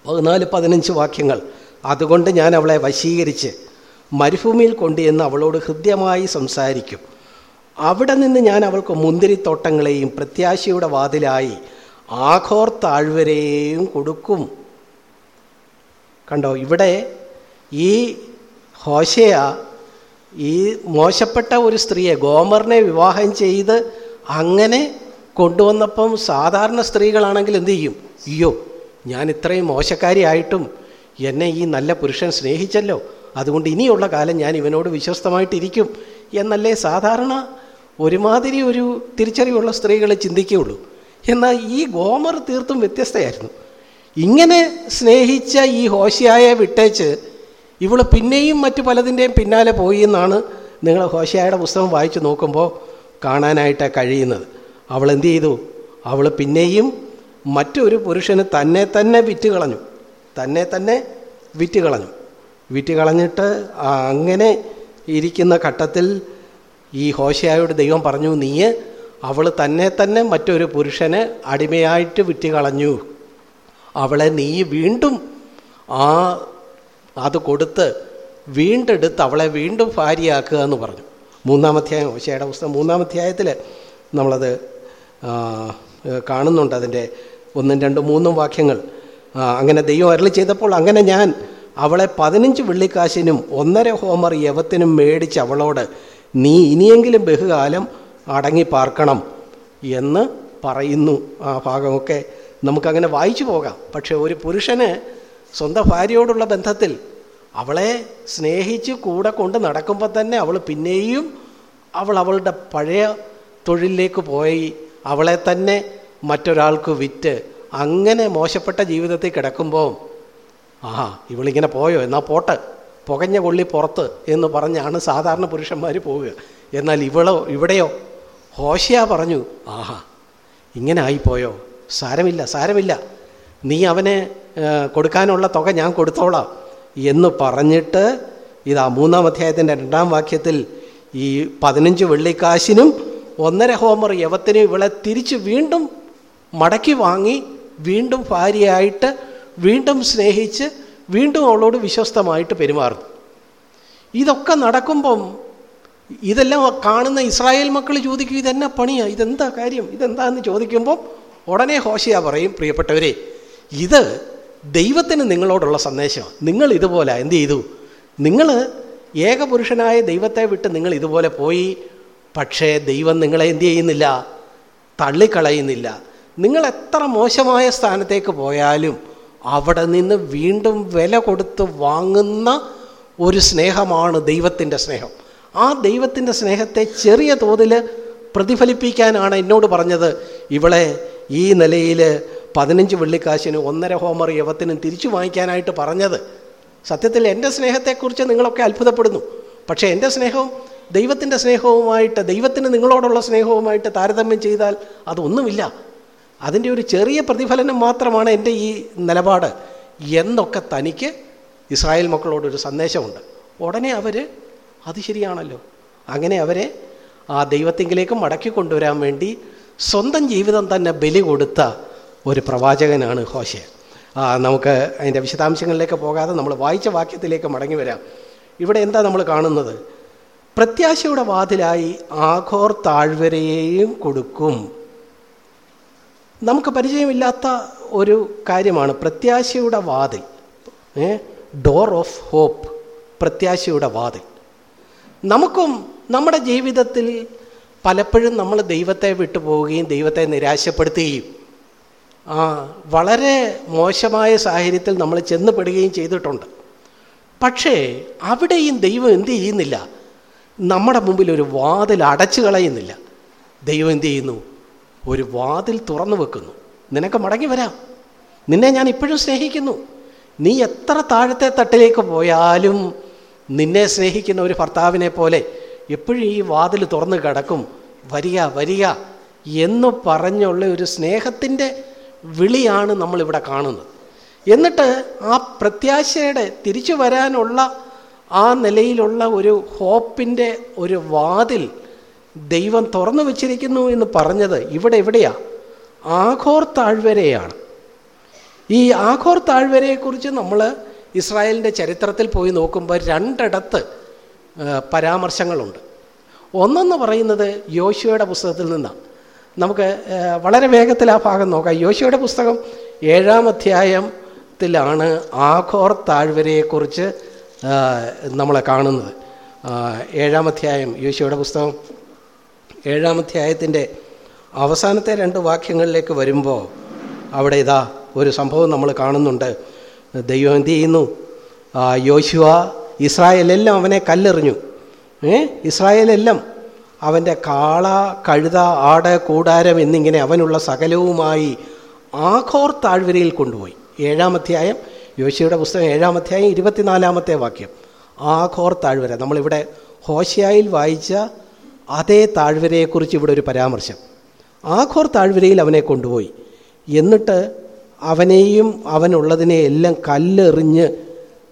പതിനാല് പതിനഞ്ച് വാക്യങ്ങൾ. അതുകൊണ്ട് ഞാൻ അവളെ വശീകരിച്ച് മരുഭൂമിയിൽ കൊണ്ടുചെന്ന് അവളോട് ഹൃദ്യമായി സംസാരിക്കും. അവിടെ നിന്ന് ഞാൻ അവൾക്ക് മുന്തിരിത്തോട്ടങ്ങളെയും പ്രത്യാശയുടെ വാതിലായി ആഘോർ താഴ്വരെയും കൊടുക്കും. കണ്ടോ? ഇവിടെ ഈ ഹോശയ ഈ മോശപ്പെട്ട ഒരു സ്ത്രീയെ ഗോമറിനെ വിവാഹം ചെയ്ത് അങ്ങനെ കൊണ്ടുവന്നപ്പം സാധാരണ സ്ത്രീകളാണെങ്കിൽ എന്തു ചെയ്യും? അയ്യോ ഞാൻ ഇത്രയും മോശക്കാരിയായിട്ടും എന്നെ ഈ നല്ല പുരുഷൻ സ്നേഹിച്ചല്ലോ. അതുകൊണ്ട് ഇനിയുള്ള കാലം ഞാൻ ഇവനോട് വിശ്വസ്തമായിട്ടിരിക്കും എന്നല്ലേ സാധാരണ ഒരുമാതിരി ഒരു തിരിച്ചറിവുള്ള സ്ത്രീകൾ ചിന്തിക്കുകയുള്ളൂ. എന്നാൽ ഈ ഗോമർ തീർത്തും വ്യത്യസ്തയായിരുന്നു. ഇങ്ങനെ സ്നേഹിച്ച ഈ ഹോശയായെ വിട്ടേച്ച് ഇവൾ പിന്നെയും മറ്റു പലതിന്റെയും പിന്നാലെ പോയി എന്നാണ് നിങ്ങൾ ഹോശയായുടെ പുസ്തകം വായിച്ചു നോക്കുമ്പോൾ കാണാനായിട്ട് കഴിയുന്നത്. അവൾ എന്തു ചെയ്തു? അവൾ പിന്നെയും മറ്റൊരു പുരുഷന് തന്നെ തന്നെ വിറ്റ് കളഞ്ഞു. തന്നെ തന്നെ വിറ്റ് കളഞ്ഞു. വിറ്റ് കളഞ്ഞിട്ട് അങ്ങനെ ഇരിക്കുന്ന ഘട്ടത്തിൽ ഈ ഹോശയായോട് ദൈവം പറഞ്ഞു നീ അവൾ തന്നെ തന്നെ മറ്റൊരു പുരുഷന് അടിമയായിട്ട് വിറ്റ് കളഞ്ഞു. അവളെ നീ വീണ്ടും ആ അത് കൊടുത്ത് വീണ്ടെടുത്ത് അവളെ വീണ്ടും ഭാര്യയാക്കുക എന്ന് പറഞ്ഞു. മൂന്നാമധ്യായം ഓശയുടെ പുസ്തകം മൂന്നാമധ്യായത്തിൽ നമ്മളത് കാണുന്നുണ്ട്. അതിന്റെ ഒന്നും രണ്ടും മൂന്നും വാക്യങ്ങൾ. അങ്ങനെ ദൈവം അരളി ചെയ്തപ്പോൾ അങ്ങനെ ഞാൻ അവളെ പതിനഞ്ച് വെള്ളിക്കാശിനും ഒന്നര ഹോമർ യവത്തിനും മേടിച്ച് അവളോട് നീ ഇനിയെങ്കിലും ബഹുകാലം അടങ്ങി പാർക്കണം എന്ന് പറയുന്നു. ആ ഭാഗമൊക്കെ നമുക്കങ്ങനെ വായിച്ചു പോകാം. പക്ഷേ ഒരു പുരുഷന് സ്വന്തം ഭാര്യയോടുള്ള ബന്ധത്തിൽ അവളെ സ്നേഹിച്ച് കൂടെ കൊണ്ട് നടക്കുമ്പോൾ തന്നെ അവൾ പിന്നെയും അവൾ അവളുടെ പഴയ തൊഴിലിലേക്ക് പോയി. അവളെ തന്നെ മറ്റൊരാൾക്ക് വിറ്റ് അങ്ങനെ മോശപ്പെട്ട ജീവിതത്തിൽ കിടക്കുമ്പോൾ ആ ഇവളിങ്ങനെ പോയോ? എന്നാൽ പോട്ടെ. പുകഞ്ഞ കൊള്ളി പുറത്ത് എന്ന് പറഞ്ഞാണ് സാധാരണ പുരുഷന്മാർ പോവുക. എന്നാൽ ഇവളോ ഇവിടെയോ? ഹോശിയ പറഞ്ഞു ആഹാ ഇങ്ങനെ ആയിപ്പോയോ? സാരമില്ല സാരമില്ല. നീ അവനെ കൊടുക്കാനുള്ള തുക ഞാൻ കൊടുത്തോളാം. എന്ന് പറഞ്ഞിട്ട് ഇതാ മൂന്നാം അധ്യായത്തിന്റെ രണ്ടാം വാക്യത്തിൽ ഈ പതിനഞ്ച് വെള്ളിക്കാശിനും ഒന്നര ഹോമർ യവത്തിനും ഇവളെ തിരിച്ച് വീണ്ടും മടക്കി വാങ്ങി വീണ്ടും ഭാര്യയായിട്ട് വീണ്ടും സ്നേഹിച്ച് വീണ്ടും അവളോട് വിശ്വസ്തമായിട്ട് പെരുമാറുന്നു. ഇതൊക്കെ നടക്കുമ്പം ഇതെല്ലാം കാണുന്ന ഇസ്രായേൽ മക്കൾ ചോദിക്കും ഇതെന്നാ പണിയാ? ഇതെന്താ കാര്യം? ഇതെന്താന്ന് ചോദിക്കുമ്പോൾ ഉടനെ ഹോശിയ പറയും പ്രിയപ്പെട്ടവരെ ഇത് ദൈവത്തിന് നിങ്ങളോടുള്ള സന്ദേശം നിങ്ങൾ ഇതുപോലെ എന്ത് ചെയ്തു? നിങ്ങൾ ഏകപുരുഷനായ ദൈവത്തെ വിട്ട് നിങ്ങൾ ഇതുപോലെ പോയി. പക്ഷേ ദൈവം നിങ്ങളെ എന്ത് ചെയ്യുന്നില്ല? തള്ളിക്കളയുന്നില്ല. നിങ്ങൾ എത്ര മോശമായ സ്ഥാനത്തേക്ക് പോയാലും അവിടെ നിന്ന് വീണ്ടും വില കൊടുത്ത് വാങ്ങുന്ന ഒരു സ്നേഹമാണ് ദൈവത്തിന്റെ സ്നേഹം. ആ ദൈവത്തിന്റെ സ്നേഹത്തെ ചെറിയ തോതിൽ പ്രതിഫലിപ്പിക്കാനാണ് എന്നോട് പറഞ്ഞത്. ഇവളെ ഈ നിലയിൽ പതിനഞ്ച് വെള്ളിക്കാശിന് ഒന്നര ഹോമർ യവത്തിനും തിരിച്ചു വാങ്ങിക്കാനായിട്ട് പറഞ്ഞത്. സത്യത്തിൽ എന്റെ സ്നേഹത്തെക്കുറിച്ച് നിങ്ങളൊക്കെ അത്ഭുതപ്പെടുന്നു. പക്ഷേ എന്റെ സ്നേഹവും ദൈവത്തിന്റെ സ്നേഹവുമായിട്ട് ദൈവത്തിന് നിങ്ങളോടുള്ള സ്നേഹവുമായിട്ട് താരതമ്യം ചെയ്താൽ അതൊന്നുമില്ല. അതിന്റെ ഒരു ചെറിയ പ്രതിഫലനം മാത്രമാണ് എന്റെ ഈ നിലപാട്. എന്നൊക്കെ തനിക്ക് ഇസ്രായേൽ മക്കളോടൊരു സന്ദേശമുണ്ട്. ഉടനെ അവർ അത് ശരിയാണല്ലോ. അങ്ങനെ അവരെ ആ ദൈവത്തിങ്കിലേക്ക് മടക്കി കൊണ്ടുവരാൻ വേണ്ടി സ്വന്തം ജീവിതം തന്നെ ബലി കൊടുത്ത ഒരു പ്രവാചകനാണ് ഹോശയ നമുക്ക് അതിന്റെ വിശദാംശങ്ങളിലേക്ക് പോകാതെ നമ്മൾ വായിച്ച വാക്യത്തിലേക്ക് മടങ്ങി വരാം. ഇവിടെ എന്താ നമ്മൾ കാണുന്നത്? പ്രത്യാശയുടെ വാതിലായി ആഘോർ താഴ്വരയെയും കൊടുക്കും. നമുക്ക് പരിചയമില്ലാത്ത ഒരു കാര്യമാണ് പ്രത്യാശയുടെ വാതിൽ. ഡോർ ഓഫ് ഹോപ്പ് പ്രത്യാശയുടെ വാതിൽ. നമുക്കും നമ്മുടെ ജീവിതത്തിൽ പലപ്പോഴും നമ്മൾ ദൈവത്തെ വിട്ടുപോവുകയും ദൈവത്തെ നിരാശപ്പെടുത്തുകയും വളരെ മോശമായ സാഹചര്യത്തിൽ നമ്മൾ ചെന്നുപെടുകയും ചെയ്തിട്ടുണ്ട്. പക്ഷേ അവിടെയും ദൈവം എന്ത് ചെയ്യുന്നില്ല? നമ്മുടെ മുമ്പിൽ ഒരു വാതിൽ അടച്ചു കളയുന്നില്ല. ദൈവം എന്ത് ചെയ്യുന്നു? ഒരു വാതിൽ തുറന്നു വെക്കുന്നു. നിനക്ക് മടങ്ങി വരാം. നിന്നെ ഞാൻ ഇപ്പോഴും സ്നേഹിക്കുന്നു. നീ എത്ര താഴത്തെ തട്ടിലേക്ക് പോയാലും നിന്നെ സ്നേഹിക്കുന്ന ഒരു ഭർത്താവിനെ പോലെ എപ്പോഴും ഈ വാതിൽ തുറന്ന് കിടക്കും. വരിക വരിക എന്ന് പറഞ്ഞുള്ള ഒരു സ്നേഹത്തിന്റെ വിളിയാണ് നമ്മളിവിടെ കാണുന്നത്. എന്നിട്ട് ആ പ്രത്യാശയുടെ തിരിച്ചു വരാനുള്ള ആ നിലയിലുള്ള ഒരു ഹോപ്പിന്റെ ഒരു വാതിൽ ദൈവം തുറന്നു വച്ചിരിക്കുന്നു എന്ന് പറഞ്ഞത് ഇവിടെ എവിടെയാ? ആഘോർ താഴ്വരയാണ്. ഈ ആഘോർ താഴ്വരയെക്കുറിച്ച് നമ്മൾ ഇസ്രായേലിന്റെ ചരിത്രത്തിൽ പോയി നോക്കുമ്പോൾ രണ്ടിടത്ത് പരാമർശങ്ങളുണ്ട്. ഒന്നെന്ന് പറയുന്നത് യോശുവയുടെ പുസ്തകത്തിൽ നിന്നാണ്. നമുക്ക് വളരെ വേഗത്തിൽ ആ ഭാഗം നോക്കാം. യോശിയുടെ പുസ്തകം ഏഴാം അധ്യായത്തിലാണ് ആഘോർ താഴ്വരയെക്കുറിച്ച് നമ്മളെ കാണുന്നത്. ഏഴാം അധ്യായം യോശിയുടെ പുസ്തകം ഏഴാം അധ്യായത്തിന്റെ അവസാനത്തെ രണ്ട് വാക്യങ്ങളിലേക്ക് വരുമ്പോൾ അവിടെ ഇതാ ഒരു സംഭവം നമ്മൾ കാണുന്നുണ്ട്. ദൈവം എന്ത് ചെയ്യുന്നു? യോശുവ ഇസ്രായേലെല്ലാം അവനെ കല്ലെറിഞ്ഞു. ഏ ഇസ്രായേലെല്ലാം അവന്റെ കാള കഴുത ആട് കൂടാരം എന്നിങ്ങനെ അവനുള്ള സകലവുമായി ആഘോർ താഴ്വരയിൽ കൊണ്ടുപോയി. ഏഴാം അധ്യായം യോശിയുടെ പുസ്തകം ഏഴാം അധ്യായം ഇരുപത്തിനാലാമത്തെ വാക്യം. ആഘോർ താഴ്വര. നമ്മളിവിടെ ഹോശയായിൽ വായിച്ച അതേ താഴ്വരയെക്കുറിച്ച് ഇവിടെ ഒരു പരാമർശം. ആഘോർ താഴ്വരയിൽ അവനെ കൊണ്ടുപോയി. എന്നിട്ട് അവനെയും അവനുള്ളതിനെ എല്ലാം കല്ലെറിഞ്ഞ്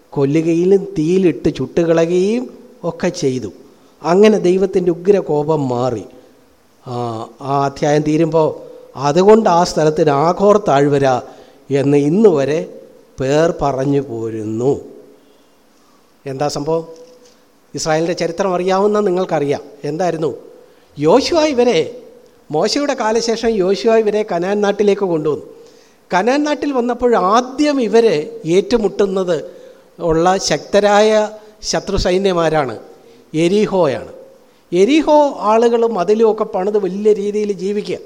കൊല്ലുകയിലും തീയിലിട്ട് ചുട്ടുകളയുകയും ഒക്കെ ചെയ്തു. അങ്ങനെ ദൈവത്തിന്റെ ഉഗ്ര കോപം മാറി. ആ അധ്യായം തീരുമ്പോൾ അതുകൊണ്ട് ആ സ്ഥലത്തിന് ആഘോർ താഴ്വര എന്ന് ഇന്ന് വരെ പേർ പറഞ്ഞു പോരുന്നു. എന്താ സംഭവം? ഇസ്രായേലിന്റെ ചരിത്രം അറിയാവുന്ന നിങ്ങൾക്കറിയാം. എന്തായിരുന്നു? യോശുവ ഇവരെ മോശയുടെ കാലശേഷം യോശുവ ഇവരെ കനാൻ നാട്ടിലേക്ക് കൊണ്ടുവന്നു. കനാൻ നാട്ടിൽ വന്നപ്പോൾ ആദ്യം ഇവരെ ഏറ്റുമുട്ടുന്നത് ഉള്ള ശക്തരായ ശത്രു സൈന്യമാരാണ് എരിഹോയാണ്. എരിഹോ ആളുകൾ മതിലുമൊക്കെ പണിത് വലിയ രീതിയിൽ ജീവിക്കുക.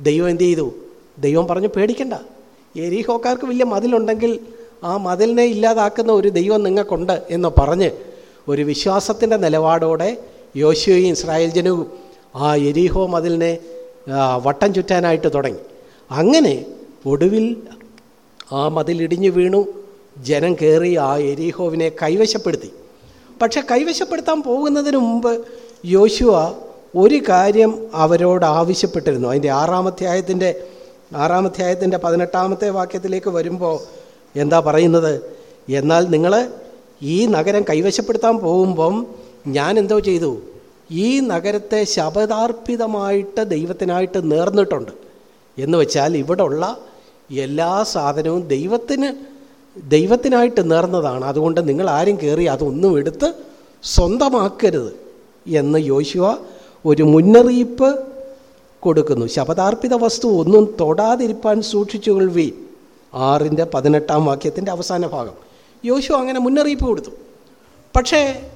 ദൈവം എന്ത് ചെയ്തു? ദൈവം പറഞ്ഞു പേടിക്കണ്ട. എരിഹോക്കാർക്ക് വലിയ മതിലുണ്ടെങ്കിൽ ആ മതിലിനെ ഇല്ലാതാക്കുന്ന ഒരു ദൈവം നിങ്ങൾക്കുണ്ട് എന്ന് പറഞ്ഞ് ഒരു വിശ്വാസത്തിന്റെ നിലപാടോടെ യോശുവയും ഇസ്രായേൽ ജനവും ആ എരിഹോ മതിലിനെ വട്ടം ചുറ്റാനായിട്ട് തുടങ്ങി. അങ്ങനെ ഒടുവിൽ ആ മതിലിടിഞ്ഞു വീണു. ജനം കയറി ആ എരിഹോവിനെ കൈവശപ്പെടുത്തി. പക്ഷെ കൈവശപ്പെടുത്താൻ പോകുന്നതിന് മുമ്പ് യോശുവ ഒരു കാര്യം അവരോട് ആവശ്യപ്പെട്ടിരുന്നു. അതിന്റെ ആറാമധ്യായത്തിന്റെ ആറാമധ്യായത്തിന്റെ പതിനെട്ടാമത്തെ വാക്യത്തിലേക്ക് വരുമ്പോൾ എന്താ പറയുന്നത്? എന്നാൽ നിങ്ങൾ ഈ നഗരം കൈവശപ്പെടുത്താൻ പോകുമ്പം ഞാൻ എന്തോ ചെയ്തു? ഈ നഗരത്തെ ശബദാർപ്പിതമായിട്ട് ദൈവത്തിനായിട്ട് നേർന്നിട്ടുണ്ട്. എന്ന് വെച്ചാൽ ഇവിടെ ഉള്ള എല്ലാ സാധനവും ദൈവത്തിന് ദൈവത്തിനായിട്ട് നേർന്നതാണ്. അതുകൊണ്ട് നിങ്ങൾ ആരും കയറി അതൊന്നും എടുത്ത് സ്വന്തമാക്കരുത് എന്ന് യോശുവ ഒരു മുന്നറിയിപ്പ് കൊടുക്കുന്നു. ശപഥാർപ്പിത വസ്തു ഒന്നും തൊടാതിരിപ്പാൻ സൂക്ഷിച്ചുകൊള്ളി ആറിന്റെ പതിനെട്ടാം വാക്യത്തിന്റെ അവസാന ഭാഗം. യോശു അങ്ങനെ മുന്നറിയിപ്പ് കൊടുത്തു. പക്ഷേ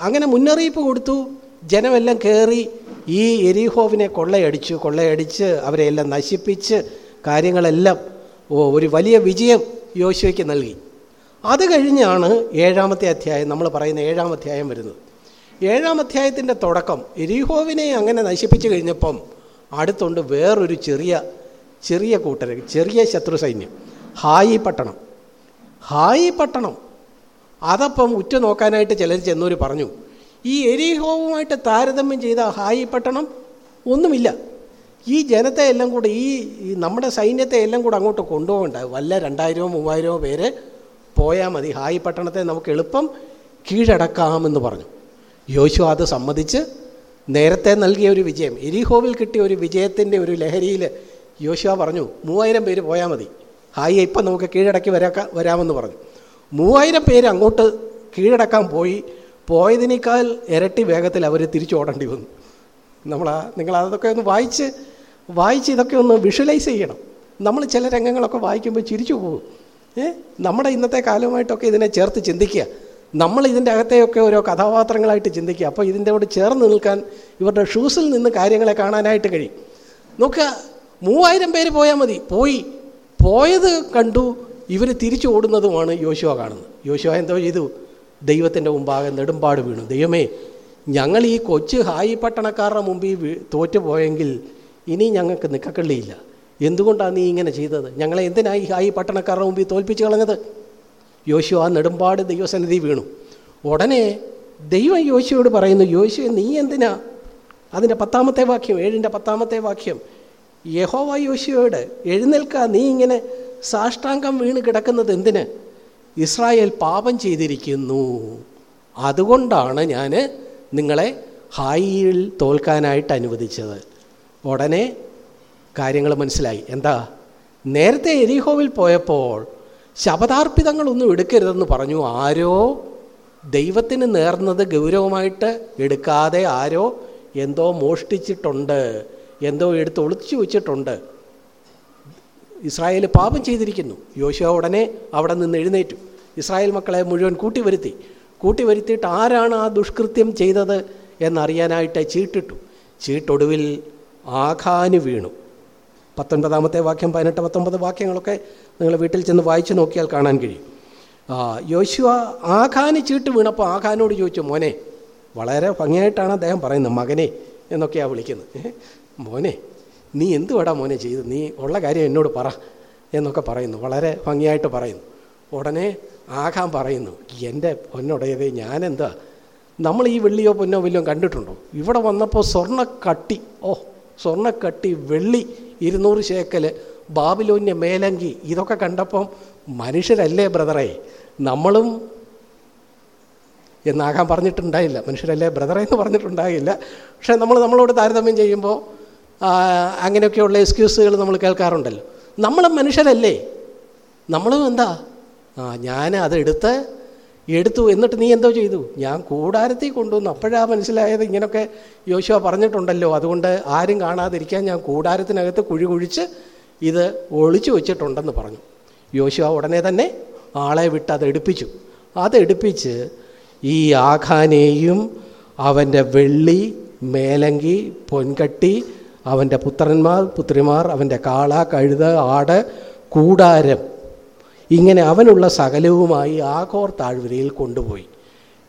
അങ്ങനെ മുന്നറിയിപ്പ് കൊടുത്തു. ജനമെല്ലാം കയറി ഈ എരിഹോവിനെ കൊള്ളയടിച്ചു. കൊള്ളയടിച്ച് അവരെയെല്ലാം നശിപ്പിച്ച് കാര്യങ്ങളെല്ലാം ഒരു വലിയ വിജയം യോശുവയ്ക്ക് നൽകി. അത് കഴിഞ്ഞാണ് ഏഴാമത്തെ അധ്യായം നമ്മൾ പറയുന്ന ഏഴാം അധ്യായം വരുന്നത്. ഏഴാം അധ്യായത്തിന്റെ തുടക്കം എരിഹോവിനെ അങ്ങനെ നശിപ്പിച്ചു കഴിഞ്ഞപ്പം അടുത്തുണ്ട് വേറൊരു ചെറിയ ചെറിയ കൂട്ടർ ചെറിയ ശത്രു സൈന്യം ഹായി പട്ടണം. ഹായി പട്ടണം. അതപ്പം ഉറ്റു നോക്കാനായിട്ട് ചിലർ ചെന്നൂർ പറഞ്ഞു ഈ എരിഹോവുമായിട്ട് താരതമ്യം ചെയ്ത ഹായി പട്ടണം ഒന്നുമില്ല. ഈ ജനത്തെ എല്ലാം കൂടെ ഈ നമ്മുടെ സൈന്യത്തെ എല്ലാം കൂടെ അങ്ങോട്ട് കൊണ്ടുപോകണ്ട. വല്ല രണ്ടായിരമോ മൂവായിരമോ പേര് പോയാൽ മതി. ഹായ് പട്ടണത്തെ നമുക്ക് എളുപ്പം കീഴടക്കാമെന്ന് പറഞ്ഞു. യോശു അത് സമ്മതിച്ച് നേരത്തെ നൽകിയ ഒരു വിജയം എരിഹോവിൽ കിട്ടിയ ഒരു വിജയത്തിന്റെ ഒരു ലഹരിയിൽ യോശുവ പറഞ്ഞു മൂവായിരം പേര് പോയാൽ മതി. ഹായ് ഇപ്പം നമുക്ക് കീഴടക്കി വരാക്ക വരാമെന്ന് പറഞ്ഞു. മൂവായിരം പേര് അങ്ങോട്ട് കീഴടക്കാൻ പോയി. പോയതിനേക്കാൾ ഇരട്ടി വേഗത്തിൽ അവർ തിരിച്ചോടേണ്ടി വന്നു. നമ്മൾ നിങ്ങൾ അതൊക്കെ ഒന്ന് വായിച്ച് വായിച്ച് ഇതൊക്കെ ഒന്ന് വിഷ്വലൈസ് ചെയ്യണം. നമ്മൾ ചില രംഗങ്ങളൊക്കെ വായിക്കുമ്പോൾ ചിരിച്ചു പോകും. ഏ? നമ്മുടെ ഇന്നത്തെ കാലമായിട്ടൊക്കെ ഇതിനെ ചേർത്ത് ചിന്തിക്കുക. നമ്മൾ ഇതിന്റെ അകത്തെയൊക്കെ ഓരോ കഥാപാത്രങ്ങളായിട്ട് ചിന്തിക്കുക. അപ്പോൾ ഇതിന്റെ കൂടെ ചേർന്ന് നിൽക്കാൻ ഇവരുടെ ഷൂസിൽ നിന്ന് കാര്യങ്ങളെ കാണാനായിട്ട് കഴിയും. നോക്കുക മൂവായിരം പേര് പോയാൽ മതി. പോയി. പോയത് കണ്ടു ഇവർ തിരിച്ചു ഓടുന്നതുമാണ് യോശുവ കാണുന്നത്. യോശുവ എന്തോ ചെയ്തു? ദൈവത്തിന്റെ മുമ്പാകെ നെടുമ്പാട് വീണു. ദൈവമേ ഞങ്ങൾ ഈ കൊച്ചു ഹായി പട്ടണക്കാരുടെ മുമ്പിൽ തോറ്റു പോയെങ്കിൽ ഇനി ഞങ്ങൾക്ക് നിക്കക്കള്ളിയില്ല. എന്തുകൊണ്ടാണ് നീ ഇങ്ങനെ ചെയ്തത്? ഞങ്ങളെ എന്തിനായി ഈ പട്ടണക്കാരുടെ മുമ്പിൽ തോൽപ്പിച്ച് കളഞ്ഞത്? യോശു ആ നെടുമ്പാട് ദൈവസന്നിധി വീണു. ഉടനെ ദൈവം യോശുവോട് പറയുന്നു യോശു നീ എന്തിനാ? അതിന്റെ പത്താമത്തെ വാക്യം ഏഴിന്റെ പത്താമത്തെ വാക്യം. യഹോവ യോശുവോട് എഴുന്നേൽക്ക നീ ഇങ്ങനെ സാഷ്ടാംഗം വീണ് കിടക്കുന്നത് എന്തിന്? ഇസ്രായേൽ പാപം ചെയ്തിരിക്കുന്നു. അതുകൊണ്ടാണ് ഞാൻ നിങ്ങളെ ഹായിയിൽ തോൽക്കാനായിട്ട് അനുവദിച്ചത്. ഉടനെ കാര്യങ്ങൾ മനസ്സിലായി. എന്താ? നേരത്തെ എരിഹോവിൽ പോയപ്പോൾ ശബദാർപ്പിതങ്ങളൊന്നും എടുക്കരുതെന്ന് പറഞ്ഞു. ആരോ? ദൈവത്തിന് നേർന്നത് ഗൗരവമായിട്ട് എടുക്കാതെ ആരോ എന്തോ മോഷ്ടിച്ചിട്ടുണ്ട് എന്തോ എടുത്ത് ഒളിച്ചു വെച്ചിട്ടുണ്ട്. ഇസ്രായേൽ പാപം ചെയ്തിരിക്കുന്നു. യോശുവ ഉടനെ അവിടെ നിന്ന് എഴുന്നേറ്റു. ഇസ്രായേൽ മക്കളെ മുഴുവൻ കൂട്ടിവരുത്തി. കൂട്ടിവരുത്തിയിട്ട് ആരാണ് ആ ദുഷ്കൃത്യം ചെയ്തത് എന്നറിയാനായിട്ട് ചീട്ടിട്ടു. ചീട്ടൊടുവിൽ ആഖാന് വീണു. പത്തൊൻപതാമത്തെ വാക്യം പതിനെട്ട് പത്തൊമ്പത് വാക്യങ്ങളൊക്കെ നിങ്ങൾ വീട്ടിൽ ചെന്ന് വായിച്ചു നോക്കിയാൽ കാണാൻ കഴിയും. യോശുവ ആഖാന് ചീട്ട് വീണപ്പോൾ ആഖാനോട് ചോദിച്ചു മോനെ വളരെ ഭംഗിയായിട്ടാണ് അദ്ദേഹം പറയുന്നത് മകനെ എന്നൊക്കെയാണ് വിളിക്കുന്നത്. മോനെ നീ എന്തുവാടാ മോനെ ചെയ്തു നീ ഉള്ള കാര്യം എന്നോട് പറ എന്നൊക്കെ പറയുന്നു. വളരെ ഭംഗിയായിട്ട് പറയുന്നു. ഉടനെ ആഘാൻ പറയുന്നു എന്റെ പൊന്നുടയതേ ഞാനെന്താ? നമ്മൾ ഈ വെള്ളിയോ പൊന്നോ വല്ലതും കണ്ടിട്ടുണ്ടോ? ഇവിടെ വന്നപ്പോൾ സ്വർണ കട്ടി ഓ സ്വർണക്കട്ടി വെള്ളി ഇരുന്നൂറ് ശേക്കൽ ബാബിലോന്യ മേലങ്കി ഇതൊക്കെ കണ്ടപ്പം മനുഷ്യരല്ലേ ബ്രദറെ? നമ്മളും എന്നാകാൻ പറഞ്ഞിട്ടുണ്ടായില്ല. മനുഷ്യരല്ലേ ബ്രദറെ എന്ന് പറഞ്ഞിട്ടുണ്ടായില്ല. പക്ഷേ നമ്മൾ നമ്മളോട് താരതമ്യം ചെയ്യുമ്പോൾ അങ്ങനെയൊക്കെയുള്ള എക്സ്ക്യൂസുകൾ നമ്മൾ കേൾക്കാറുണ്ടല്ലോ. നമ്മളും മനുഷ്യരല്ലേ? നമ്മളും എന്താ? ആ ഞാൻ അതെടുത്ത് എടുത്തു. എന്നിട്ട് നീ എന്തോ ചെയ്തു? ഞാൻ കൂടാരത്തിൽ കൊണ്ടുവന്നു. അപ്പോഴാണ് മനസ്സിലായത് ഇങ്ങനെയൊക്കെ യോശുവ പറഞ്ഞിട്ടുണ്ടല്ലോ. അതുകൊണ്ട് ആരും കാണാതിരിക്കാൻ ഞാൻ കൂടാരത്തിനകത്ത് കുഴി കുഴിച്ച് ഇത് ഒളിച്ചു വെച്ചിട്ടുണ്ടെന്ന് പറഞ്ഞു. യോശുവ ഉടനെ തന്നെ ആളെ വിട്ട് അത് എടുപ്പിച്ചു. അതെടുപ്പിച്ച് ഈ ആഖാനെയും അവന്റെ വെള്ളി മേലങ്കി പൊൻകട്ടി അവന്റെ പുത്രന്മാർ പുത്രിമാർ അവന്റെ കാള കഴുത ആട് കൂടാരം ഇങ്ങനെ അവനുള്ള സകലവുമായി ആഘോർ താഴ്വരയിൽ കൊണ്ടുപോയി.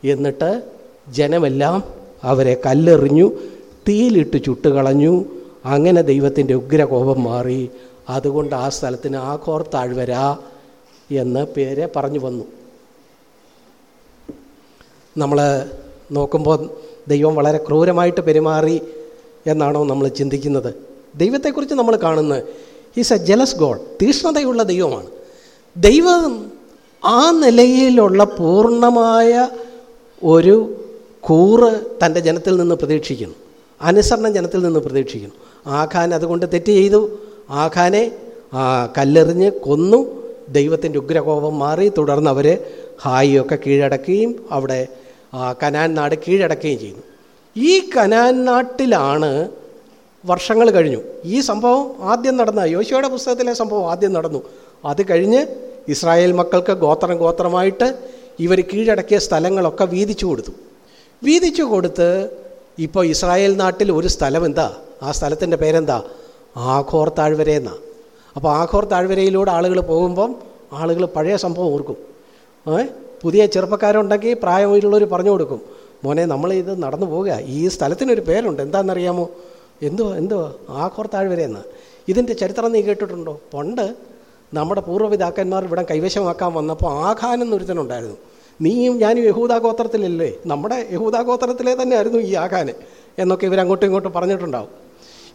എന്നിട്ട് ജനമെല്ലാം അവരെ കല്ലെറിഞ്ഞു തീയിലിട്ട് ചുട്ടുകളഞ്ഞു. അങ്ങനെ ദൈവത്തിന്റെ ഉഗ്രകോപം മാറി. അതുകൊണ്ട് ആ സ്ഥലത്തിന് ആഘോർ താഴ്വര എന്ന് പേരെ പറഞ്ഞു വന്നു. നമ്മൾ നോക്കുമ്പോൾ ദൈവം വളരെ ക്രൂരമായിട്ട് പെരുമാറി എന്നാണോ നമ്മൾ ചിന്തിക്കുന്നത്. ദൈവത്തെക്കുറിച്ച് നമ്മൾ കാണുന്നത്. ഈസ് എ ജലസ് ഗോഡ് തീഷ്ണതയുള്ള ദൈവമാണ്. ദൈവം ആ നിലയിലുള്ള പൂർണമായ ഒരു കൂറ് തന്റെ ജനത്തിൽ നിന്ന് പ്രതീക്ഷിക്കുന്നു. അനുസരണം ജനത്തിൽ നിന്ന് പ്രതീക്ഷിക്കുന്നു. ആഖാൻ അതുകൊണ്ട് തെറ്റ് ചെയ്തു. ആഖാനെ കല്ലെറിഞ്ഞ് കൊന്നു. ദൈവത്തിന്റെ ഉഗ്രകോപം മാറി. തുടർന്ന് അവർ ഹായിയൊക്കെ കീഴടക്കുകയും അവിടെ കനാൻ നാട് കീഴടക്കുകയും ചെയ്യുന്നു. ഈ കനാൻ നാട്ടിലാണ് വർഷങ്ങൾ കഴിഞ്ഞു. ഈ സംഭവം ആദ്യം നടന്ന യോശിയുടെ പുസ്തകത്തിലെ സംഭവം ആദ്യം നടന്നു. അത് കഴിഞ്ഞ് ഇസ്രായേൽ മക്കൾക്ക് ഗോത്രം ഗോത്രമായിട്ട് ഇവർ കീഴടക്കിയ സ്ഥലങ്ങളൊക്കെ വീതിച്ചു കൊടുത്തു. വീതിച്ചു കൊടുത്ത് ഇപ്പോൾ ഇസ്രായേൽ നാട്ടിൽ ഒരു സ്ഥലം എന്താ? ആ സ്ഥലത്തിന്റെ പേരെന്താ? ആഘോർ താഴ്വര എന്നാ. അപ്പോൾ ആഘോർ താഴ്വരയിലൂടെ ആളുകൾ പോകുമ്പം ആളുകൾ പഴയ സംഭവം ഓർക്കും. പുതിയ ചെറുപ്പക്കാരുണ്ടെങ്കിൽ പ്രായമുള്ളവർ പറഞ്ഞു കൊടുക്കും. മോനെ നമ്മൾ ഇത് നടന്നു പോവുക. ഈ സ്ഥലത്തിനൊരു പേരുണ്ട്. എന്താണെന്നറിയാമോ? എന്തുവാ? എന്തുവാ? ആഘോർ താഴ്വര എന്ന്. ഇതിന്റെ ചരിത്രം നീ കേട്ടിട്ടുണ്ടോ? പണ്ട് നമ്മുടെ പൂർവപിതാക്കന്മാർ ഇവിടെ കൈവശമാക്കാൻ വന്നപ്പോൾ ആഖാൻ എന്നൊരുത്തനുണ്ടായിരുന്നു. നീയും ഞാനും യഹൂദാ ഗോത്രത്തിലല്ലേ? നമ്മുടെ യഹൂദാ ഗോത്രത്തിലെ തന്നെ ആയിരുന്നു ഈ ആഖാന് എന്നൊക്കെ ഇവരങ്ങോട്ടും ഇങ്ങോട്ടും പറഞ്ഞിട്ടുണ്ടാവും.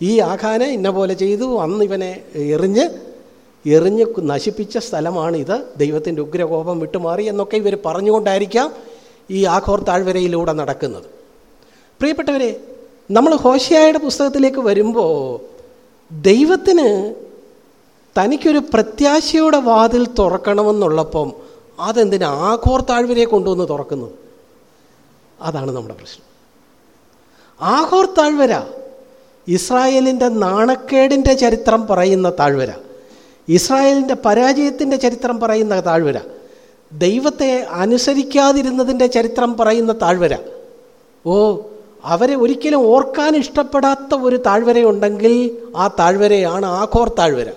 ഈ ആഖാനെ ഇന്ന പോലെ ചെയ്തു. അന്ന് ഇവനെ എറിഞ്ഞ് എറിഞ്ഞ് നശിപ്പിച്ച സ്ഥലമാണിത്. ദൈവത്തിന്റെ ഉഗ്രകോപം വിട്ടുമാറി എന്നൊക്കെ ഇവർ പറഞ്ഞുകൊണ്ടായിരിക്കാം ഈ ആഘോർ താഴ്വരയിലൂടെ നടക്കുന്നത്. പ്രിയപ്പെട്ടവരെ നമ്മൾ ഹോശയായുടെ പുസ്തകത്തിലേക്ക് വരുമ്പോൾ ദൈവത്തിന് തനിക്കൊരു പ്രത്യാശയുടെ വാതിൽ തുറക്കണമെന്നുള്ളപ്പം അതെന്തിനാ ആഘോർത്താഴ്വരെ കൊണ്ടുവന്ന് തുറക്കുന്നു? അതാണ് നമ്മുടെ പ്രശ്നം. ആഘോർ താഴ്വര ഇസ്രായേലിന്റെ നാണക്കേടിന്റെ ചരിത്രം പറയുന്ന താഴ്വര ഇസ്രായേലിന്റെ പരാജയത്തിന്റെ ചരിത്രം പറയുന്ന താഴ്വര ദൈവത്തെ അനുസരിക്കാതിരുന്നതിന്റെ ചരിത്രം പറയുന്ന താഴ്വര. ഓ അവരെ ഒരിക്കലും ഓർക്കാൻ ഇഷ്ടപ്പെടാത്ത ഒരു താഴ്വരയുണ്ടെങ്കിൽ ആ താഴ്വരയാണ് ആഘോർ താഴ്വര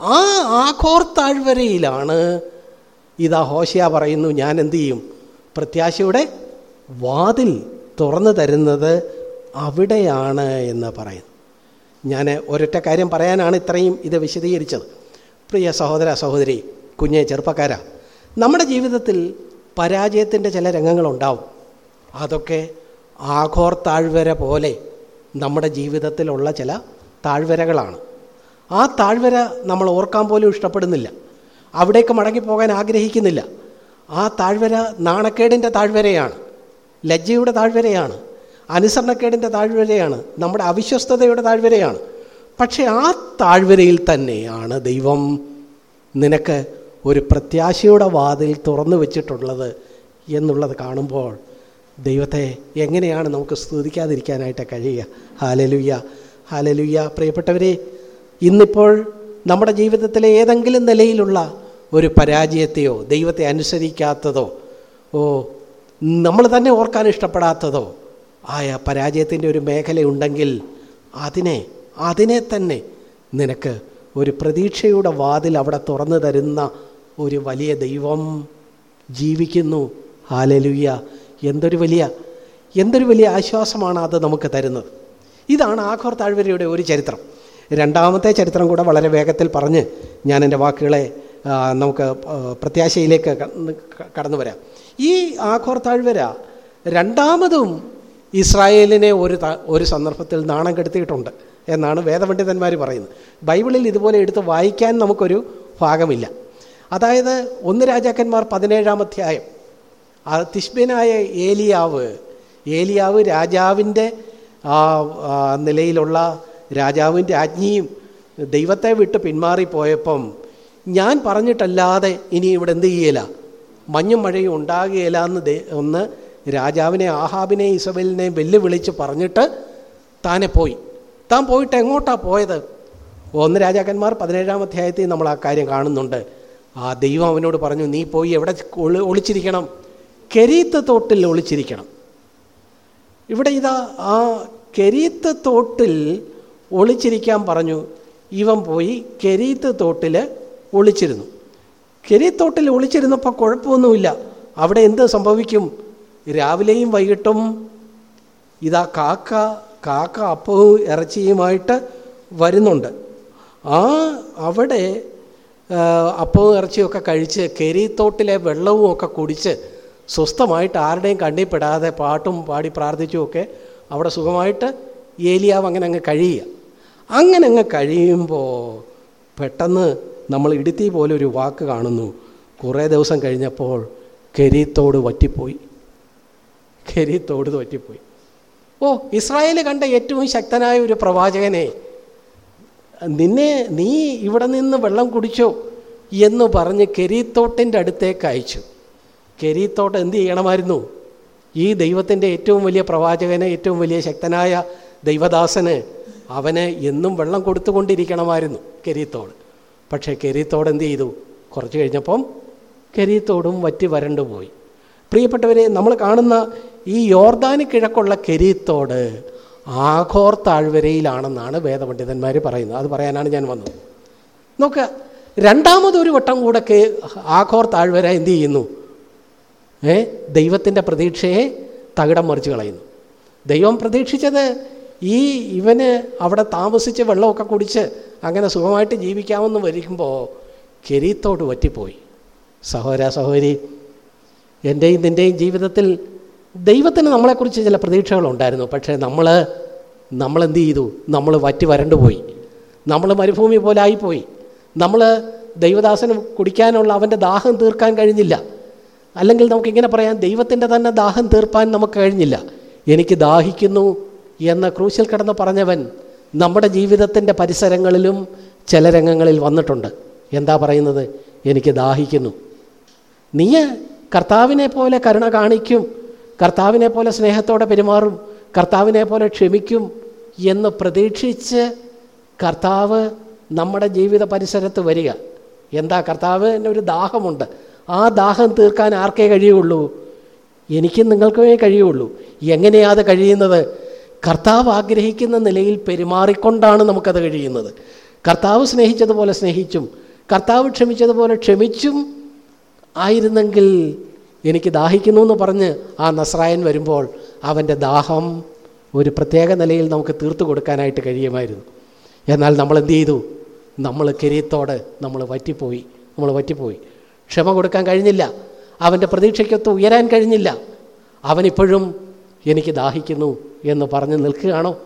ആ ആഘോർ താഴ്വരയിലാണ് ഇതാ ഹോശിയ പറയുന്നു ഞാൻ എന്തു ചെയ്യും? പ്രത്യാശയുടെ വാതിൽ തുറന്നു തരുന്നത് അവിടെയാണ് എന്ന് പറയുന്നു. ഞാൻ ഒരൊറ്റ കാര്യം പറയാനാണ് ഇത്രയും ഇത് വിശദീകരിച്ചത്. പ്രിയ സഹോദര സഹോദരി കുഞ്ഞെ ചെറുപ്പക്കാരാ നമ്മുടെ ജീവിതത്തിൽ പരാജയത്തിന്റെ ചില രംഗങ്ങളുണ്ടാവും. അതൊക്കെ ആഘോർ താഴ്വര പോലെ നമ്മുടെ ജീവിതത്തിലുള്ള ചില താഴ്വരകളാണ്. ആ താഴ്വര നമ്മൾ ഓർക്കാൻ പോലും ഇഷ്ടപ്പെടുന്നില്ല. അവിടേക്ക് മടങ്ങിപ്പോകാൻ ആഗ്രഹിക്കുന്നില്ല. ആ താഴ്വര നാണക്കേടിന്റെ താഴ്വരയാണ്. ലജ്ജയുടെ താഴ്വരയാണ്. അനുസരണക്കേടിന്റെ താഴ്വരയാണ്. നമ്മുടെ അവിശ്വസ്തതയുടെ താഴ്വരയാണ്. പക്ഷേ ആ താഴ്വരയിൽ തന്നെയാണ് ദൈവം നിനക്ക് ഒരു പ്രത്യാശയുടെ വാതിൽ തുറന്നു വെച്ചിട്ടുള്ളത് എന്നുള്ളത് കാണുമ്പോൾ ദൈവത്തെ എങ്ങനെയാണ് നമുക്ക് സ്തുതിക്കാതിരിക്കാനായിട്ട് കഴിയുക? ഹാലലുയ്യ ഹാലലുയ്യ പ്രിയപ്പെട്ടവരെ ഇന്നിപ്പോൾ നമ്മുടെ ജീവിതത്തിലെ ഏതെങ്കിലും നിലയിലുള്ള ഒരു പരാജയത്തെയോ ദൈവത്തെ അനുസരിക്കാത്തതോ ഓ നമ്മൾ തന്നെ ഓർക്കാൻ ഇഷ്ടപ്പെടാത്തതോ ആയ പരാജയത്തിന്റെ ഒരു മേഖലയുണ്ടെങ്കിൽ അതിനെ അതിനെ തന്നെ നിനക്ക് ഒരു പ്രതീക്ഷയുടെ വാതിൽ അവിടെ തുറന്നു തരുന്ന ഒരു വലിയ ദൈവം ജീവിക്കുന്നു. ഹാലലുയ്യ എന്തൊരു വലിയ എന്തൊരു വലിയ ആശ്വാസമാണ് അത് നമുക്ക് തരുന്നത്. ഇതാണ് ആഘോർ താഴ്വരയുടെ ഒരു ചരിത്രം. രണ്ടാമത്തെ ചരിത്രം കൂടെ വളരെ വേഗത്തിൽ പറഞ്ഞ് ഞാൻ എന്റെ വാക്കുകളെ നമുക്ക് പ്രത്യാശയിലേക്ക് കടന്ന് വരാം. ഈ ആഘോർ താഴ്വര രണ്ടാമതും ഇസ്രായേലിനെ ഒരു ഒരു സന്ദർഭത്തിൽ നാണം കെടുത്തിയിട്ടുണ്ട് എന്നാണ് വേദപണ്ഡിതന്മാർ പറയുന്നത്. ബൈബിളിൽ ഇതുപോലെ എടുത്ത് വായിക്കാൻ നമുക്കൊരു ഭാഗമില്ല. അതായത് ഒന്ന് രാജാക്കന്മാർ പതിനേഴാം അധ്യായം. തിഷ്ബിനായ ഏലിയാവ് ഏലിയാവ് രാജാവിന്റെ നിലയിലുള്ള രാജാവിന്റെ ആജ്ഞയും ദൈവത്തെ വിട്ട് പിന്മാറിപ്പോയപ്പം ഞാൻ പറഞ്ഞിട്ടല്ലാതെ ഇനി ഇവിടെ എന്ത് ചെയ്യല? മഞ്ഞും മഴയും ഉണ്ടാകുകയില്ല എന്ന് ഒന്ന് രാജാവിനെ ആഹാബിനെ ഇസബലിനെ വെല്ലുവിളിച്ച് പറഞ്ഞിട്ട് താനെ പോയി. താൻ പോയിട്ട് എങ്ങോട്ടാണ് പോയത്? ഒന്ന് രാജാക്കന്മാർ പതിനേഴാം അധ്യായത്തിൽ നമ്മൾ ആ കാര്യം കാണുന്നുണ്ട്. ആ ദൈവം അവനോട് പറഞ്ഞു നീ പോയി എവിടെ ഒളിച്ചിരിക്കണം? കെരീത്ത് തോട്ടിൽ ഒളിച്ചിരിക്കണം. ഇവിടെ ഇതാ ആ കെരീത്ത് തോട്ടിൽ ഒളിച്ചിരിക്കാൻ പറഞ്ഞു. ഇവൻ പോയി കെരീത്ത് തോട്ടിൽ ഒളിച്ചിരുന്നു. കെരീത്തോട്ടിൽ ഒളിച്ചിരുന്നപ്പോൾ കുഴപ്പമൊന്നുമില്ല. അവിടെ എന്ത് സംഭവിക്കും? രാവിലെയും വൈകിട്ടും ഇതാ കാക്ക കാക്ക അപ്പവും ഇറച്ചിയുമായിട്ട് വരുന്നുണ്ട്. ആ അവിടെ അപ്പവും ഇറച്ചിയൊക്കെ കഴിച്ച് കെരീത്തോട്ടിലെ വെള്ളവും ഒക്കെ കുടിച്ച് സ്വസ്ഥമായിട്ട് ആരുടെയും കണ്ണിപ്പെടാതെ പാട്ടും പാടി പ്രാർത്ഥിച്ചുമൊക്കെ അവിടെ സുഖമായിട്ട് ഏലിയാവ് അങ്ങനെ അങ്ങ് കഴിയുക. അങ്ങനെ അങ്ങ് കഴിയുമ്പോൾ പെട്ടെന്ന് നമ്മൾ ഇടുത്തി പോലെ ഒരു വാക്ക് കാണുന്നു. കുറേ ദിവസം കഴിഞ്ഞപ്പോൾ കെരീത്തോട് വറ്റിപ്പോയി. കെരീത്തോട് വറ്റിപ്പോയി. ഓ ഇസ്രായേൽ കണ്ട ഏറ്റവും ശക്തനായ ഒരു പ്രവാചകനെ നിന്നെ നീ ഇവിടെ നിന്ന് വെള്ളം കുടിച്ചോ എന്ന് പറഞ്ഞ് കെരീത്തോട്ടിന്റെ അടുത്തേക്ക് അയച്ചു. കെരീത്തോട്ട് എന്ത് ചെയ്യണമായിരുന്നു? ഈ ദൈവത്തിന്റെ ഏറ്റവും വലിയ പ്രവാചകനെ ഏറ്റവും വലിയ ശക്തനായ ദൈവദാസന് അവന് എന്നും വെള്ളം കൊടുത്തുകൊണ്ടിരിക്കണമായിരുന്നു കെരീത്തോട്. പക്ഷേ കെരീത്തോട് എന്ത് ചെയ്തു? കുറച്ച് കഴിഞ്ഞപ്പം കെരീത്തോടും വറ്റി വരണ്ടു പോയി. പ്രിയപ്പെട്ടവരെ നമ്മൾ കാണുന്ന ഈ യോർദാന് കിഴക്കുള്ള കെരീത്തോട് ആഘോർ താഴ്വരയിലാണെന്നാണ് വേദപണ്ഡിതന്മാർ പറയുന്നത്. അത് പറയാനാണ് ഞാൻ വന്നത്. നോക്കുക രണ്ടാമതൊരു വട്ടം കൂടെ കെ ആഘോർ താഴ്വര എന്ത് ചെയ്യുന്നു? ഏ ദൈവത്തിന്റെ പ്രതീക്ഷയെ തകിടം മറിച്ച് കളയുന്നു. ദൈവം പ്രതീക്ഷിച്ചത് ഈ ഇവന് അവിടെ താമസിച്ച് വെള്ളമൊക്കെ കുടിച്ച് അങ്ങനെ സുഖമായിട്ട് ജീവിക്കാമെന്ന് വരിക്കുമ്പോൾ കെരീത്തോട് വറ്റിപ്പോയി. സഹോര സഹോരി എന്റെയും നിന്റെയും ജീവിതത്തിൽ ദൈവത്തിന് നമ്മളെക്കുറിച്ച് ചില പ്രതീക്ഷകളുണ്ടായിരുന്നു. പക്ഷേ നമ്മൾ നമ്മളെന്ത് ചെയ്തു? നമ്മൾ വറ്റി വരണ്ടു പോയി. നമ്മൾ മരുഭൂമി പോലെ ആയിപ്പോയി. നമ്മൾ ദൈവദാസന് കുടിക്കാനുള്ള അവന്റെ ദാഹം തീർക്കാൻ കഴിഞ്ഞില്ല. അല്ലെങ്കിൽ നമുക്കിങ്ങനെ പറയാം ദൈവത്തിന്റെ തന്നെ ദാഹം തീർപ്പാൻ നമുക്ക് കഴിഞ്ഞില്ല. എനിക്ക് ദാഹിക്കുന്നു എന്ന ക്രൂശിൽ കിടന്ന് പറഞ്ഞവൻ നമ്മുടെ ജീവിതത്തിന്റെ പരിസരങ്ങളിലും ചില രംഗങ്ങളിൽ വന്നിട്ടുണ്ട്. എന്താ പറയുന്നത്? എനിക്ക് ദാഹിക്കുന്നു. നീ കർത്താവിനെ പോലെ കരുണ കാണിക്കും കർത്താവിനെ പോലെ സ്നേഹത്തോടെ പെരുമാറും കർത്താവിനെ പോലെ ക്ഷമിക്കും എന്ന് പ്രതീക്ഷിച്ച് കർത്താവ് നമ്മുടെ ജീവിത പരിസരത്ത് വരിക. എന്താ? കർത്താവിന് ഒരു ദാഹമുണ്ട്. ആ ദാഹം തീർക്കാൻ ആർക്കേ കഴിയുള്ളൂ? എനിക്കും നിങ്ങൾക്കുമേ കഴിയുള്ളൂ. എങ്ങനെയാത് കഴിയുന്നത്? കർത്താവ് ആഗ്രഹിക്കുന്ന നിലയിൽ പെരുമാറിക്കൊണ്ടാണ് നമുക്കത് കഴിയുന്നത്. കർത്താവ് സ്നേഹിച്ചതുപോലെ സ്നേഹിച്ചും കർത്താവ് ക്ഷമിച്ചതുപോലെ ക്ഷമിച്ചും ആയിരുന്നെങ്കിൽ എനിക്ക് ദാഹിക്കുന്നു എന്ന് പറഞ്ഞ് ആ നസ്രായൻ വരുമ്പോൾ അവന്റെ ദാഹം ഒരു പ്രത്യേക നിലയിൽ നമുക്ക് തീർത്തു കൊടുക്കാനായിട്ട് കഴിയുമായിരുന്നു. എന്നാൽ നമ്മൾ എന്ത് ചെയ്തു? നമ്മൾ കിരീത്തോടെ നമ്മൾ വറ്റിപ്പോയി നമ്മൾ വറ്റിപ്പോയി. ക്ഷമ കൊടുക്കാൻ കഴിഞ്ഞില്ല. അവന്റെ പ്രതീക്ഷയ്ക്കൊത്ത് ഉയരാൻ കഴിഞ്ഞില്ല. അവനിപ്പോഴും എനിക്ക് ദാഹിക്കുന്നു എന്ന് പറഞ്ഞ് നിൽക്കുകയാണോ?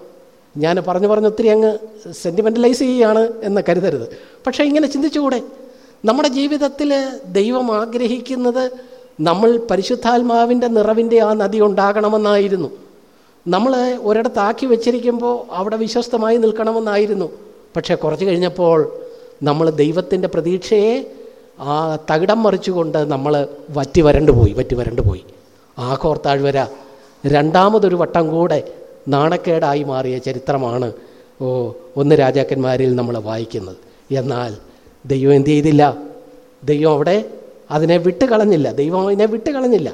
ഞാൻ പറഞ്ഞു പറഞ്ഞ് ഒത്തിരി അങ്ങ് സെന്റിമെന്റലൈസ് ചെയ്യുകയാണ് എന്ന് കരുതരുത്. പക്ഷേ ഇങ്ങനെ ചിന്തിച്ചുകൂടെ? നമ്മുടെ ജീവിതത്തിൽ ദൈവം ആഗ്രഹിക്കുന്നത് നമ്മൾ പരിശുദ്ധാത്മാവിന്റെ നിറവിന്റെ ആ നദി ഉണ്ടാകണമെന്നായിരുന്നു. നമ്മൾ ഒരിടത്താക്കി വെച്ചിരിക്കുമ്പോൾ അവിടെ വിശ്വസ്തമായി നിൽക്കണമെന്നായിരുന്നു. പക്ഷേ കുറച്ച് കഴിഞ്ഞപ്പോൾ നമ്മൾ ദൈവത്തിന്റെ പ്രതീക്ഷയെ ആ തകിടം മറിച്ചുകൊണ്ട് നമ്മൾ വറ്റി വരണ്ടു പോയി വറ്റി വരണ്ടു പോയി ആ താഴ്വര രണ്ടാമതൊരു വട്ടം കൂടെ നാണക്കേടായി മാറിയ ചരിത്രമാണ് ഓ ഒന്ന് രാജാക്കന്മാരിൽ നമ്മൾ വായിക്കുന്നത്. എന്നാൽ ദൈവം എന്ത് ചെയ്തില്ല? ദൈവം അവിടെ അതിനെ വിട്ടുകളഞ്ഞില്ല ദൈവം അതിനെ വിട്ടുകളഞ്ഞില്ല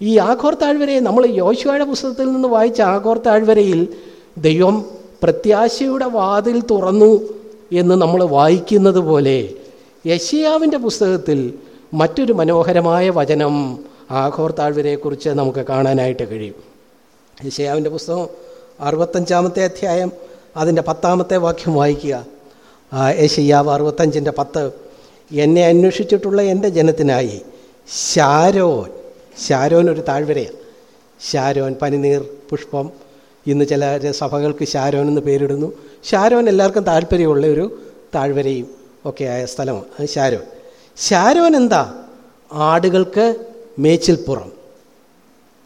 ഈ ആഘോർ താഴ്വരയെ നമ്മൾ യോശുവയുടെ പുസ്തകത്തിൽ നിന്ന് വായിച്ച ആഘോർ താഴ്വരയിൽ ദൈവം പ്രത്യാശയുടെ വാതിൽ തുറന്നു എന്ന് നമ്മൾ വായിക്കുന്നത് പോലെ യഷിയാവിന്റെ പുസ്തകത്തിൽ മറ്റൊരു മനോഹരമായ വചനം ആഘോർ താഴ്വരയെക്കുറിച്ച് നമുക്ക് കാണാനായിട്ട് കഴിയും. യശയാവിന്റെ പുസ്തകം അറുപത്തഞ്ചാമത്തെ അധ്യായം അതിന്റെ പത്താമത്തെ വാക്യം വായിക്കുക. യശയ്യാവ് അറുപത്തഞ്ചിന്റെ പത്ത് എന്നെ അന്വേഷിച്ചിട്ടുള്ള എന്റെ ജനത്തിനായി ശാരോൻ ശാരോൻ ഒരു താഴ്വരയാണ് ശാരോൻ പനിനീർ പുഷ്പം. ഇന്ന് ചില സഭകൾക്ക് ഷാരോൻ എന്ന് പേരിടുന്നു. ശാരോൻ എല്ലാവർക്കും താല്പര്യമുള്ള ഒരു താഴ്വരയും ഒക്കെയായ സ്ഥലമാണ്. ശാരോൻ. ശാരോൻ എന്താ? ആടുകൾക്ക് മേച്ചിൽപ്പുറം.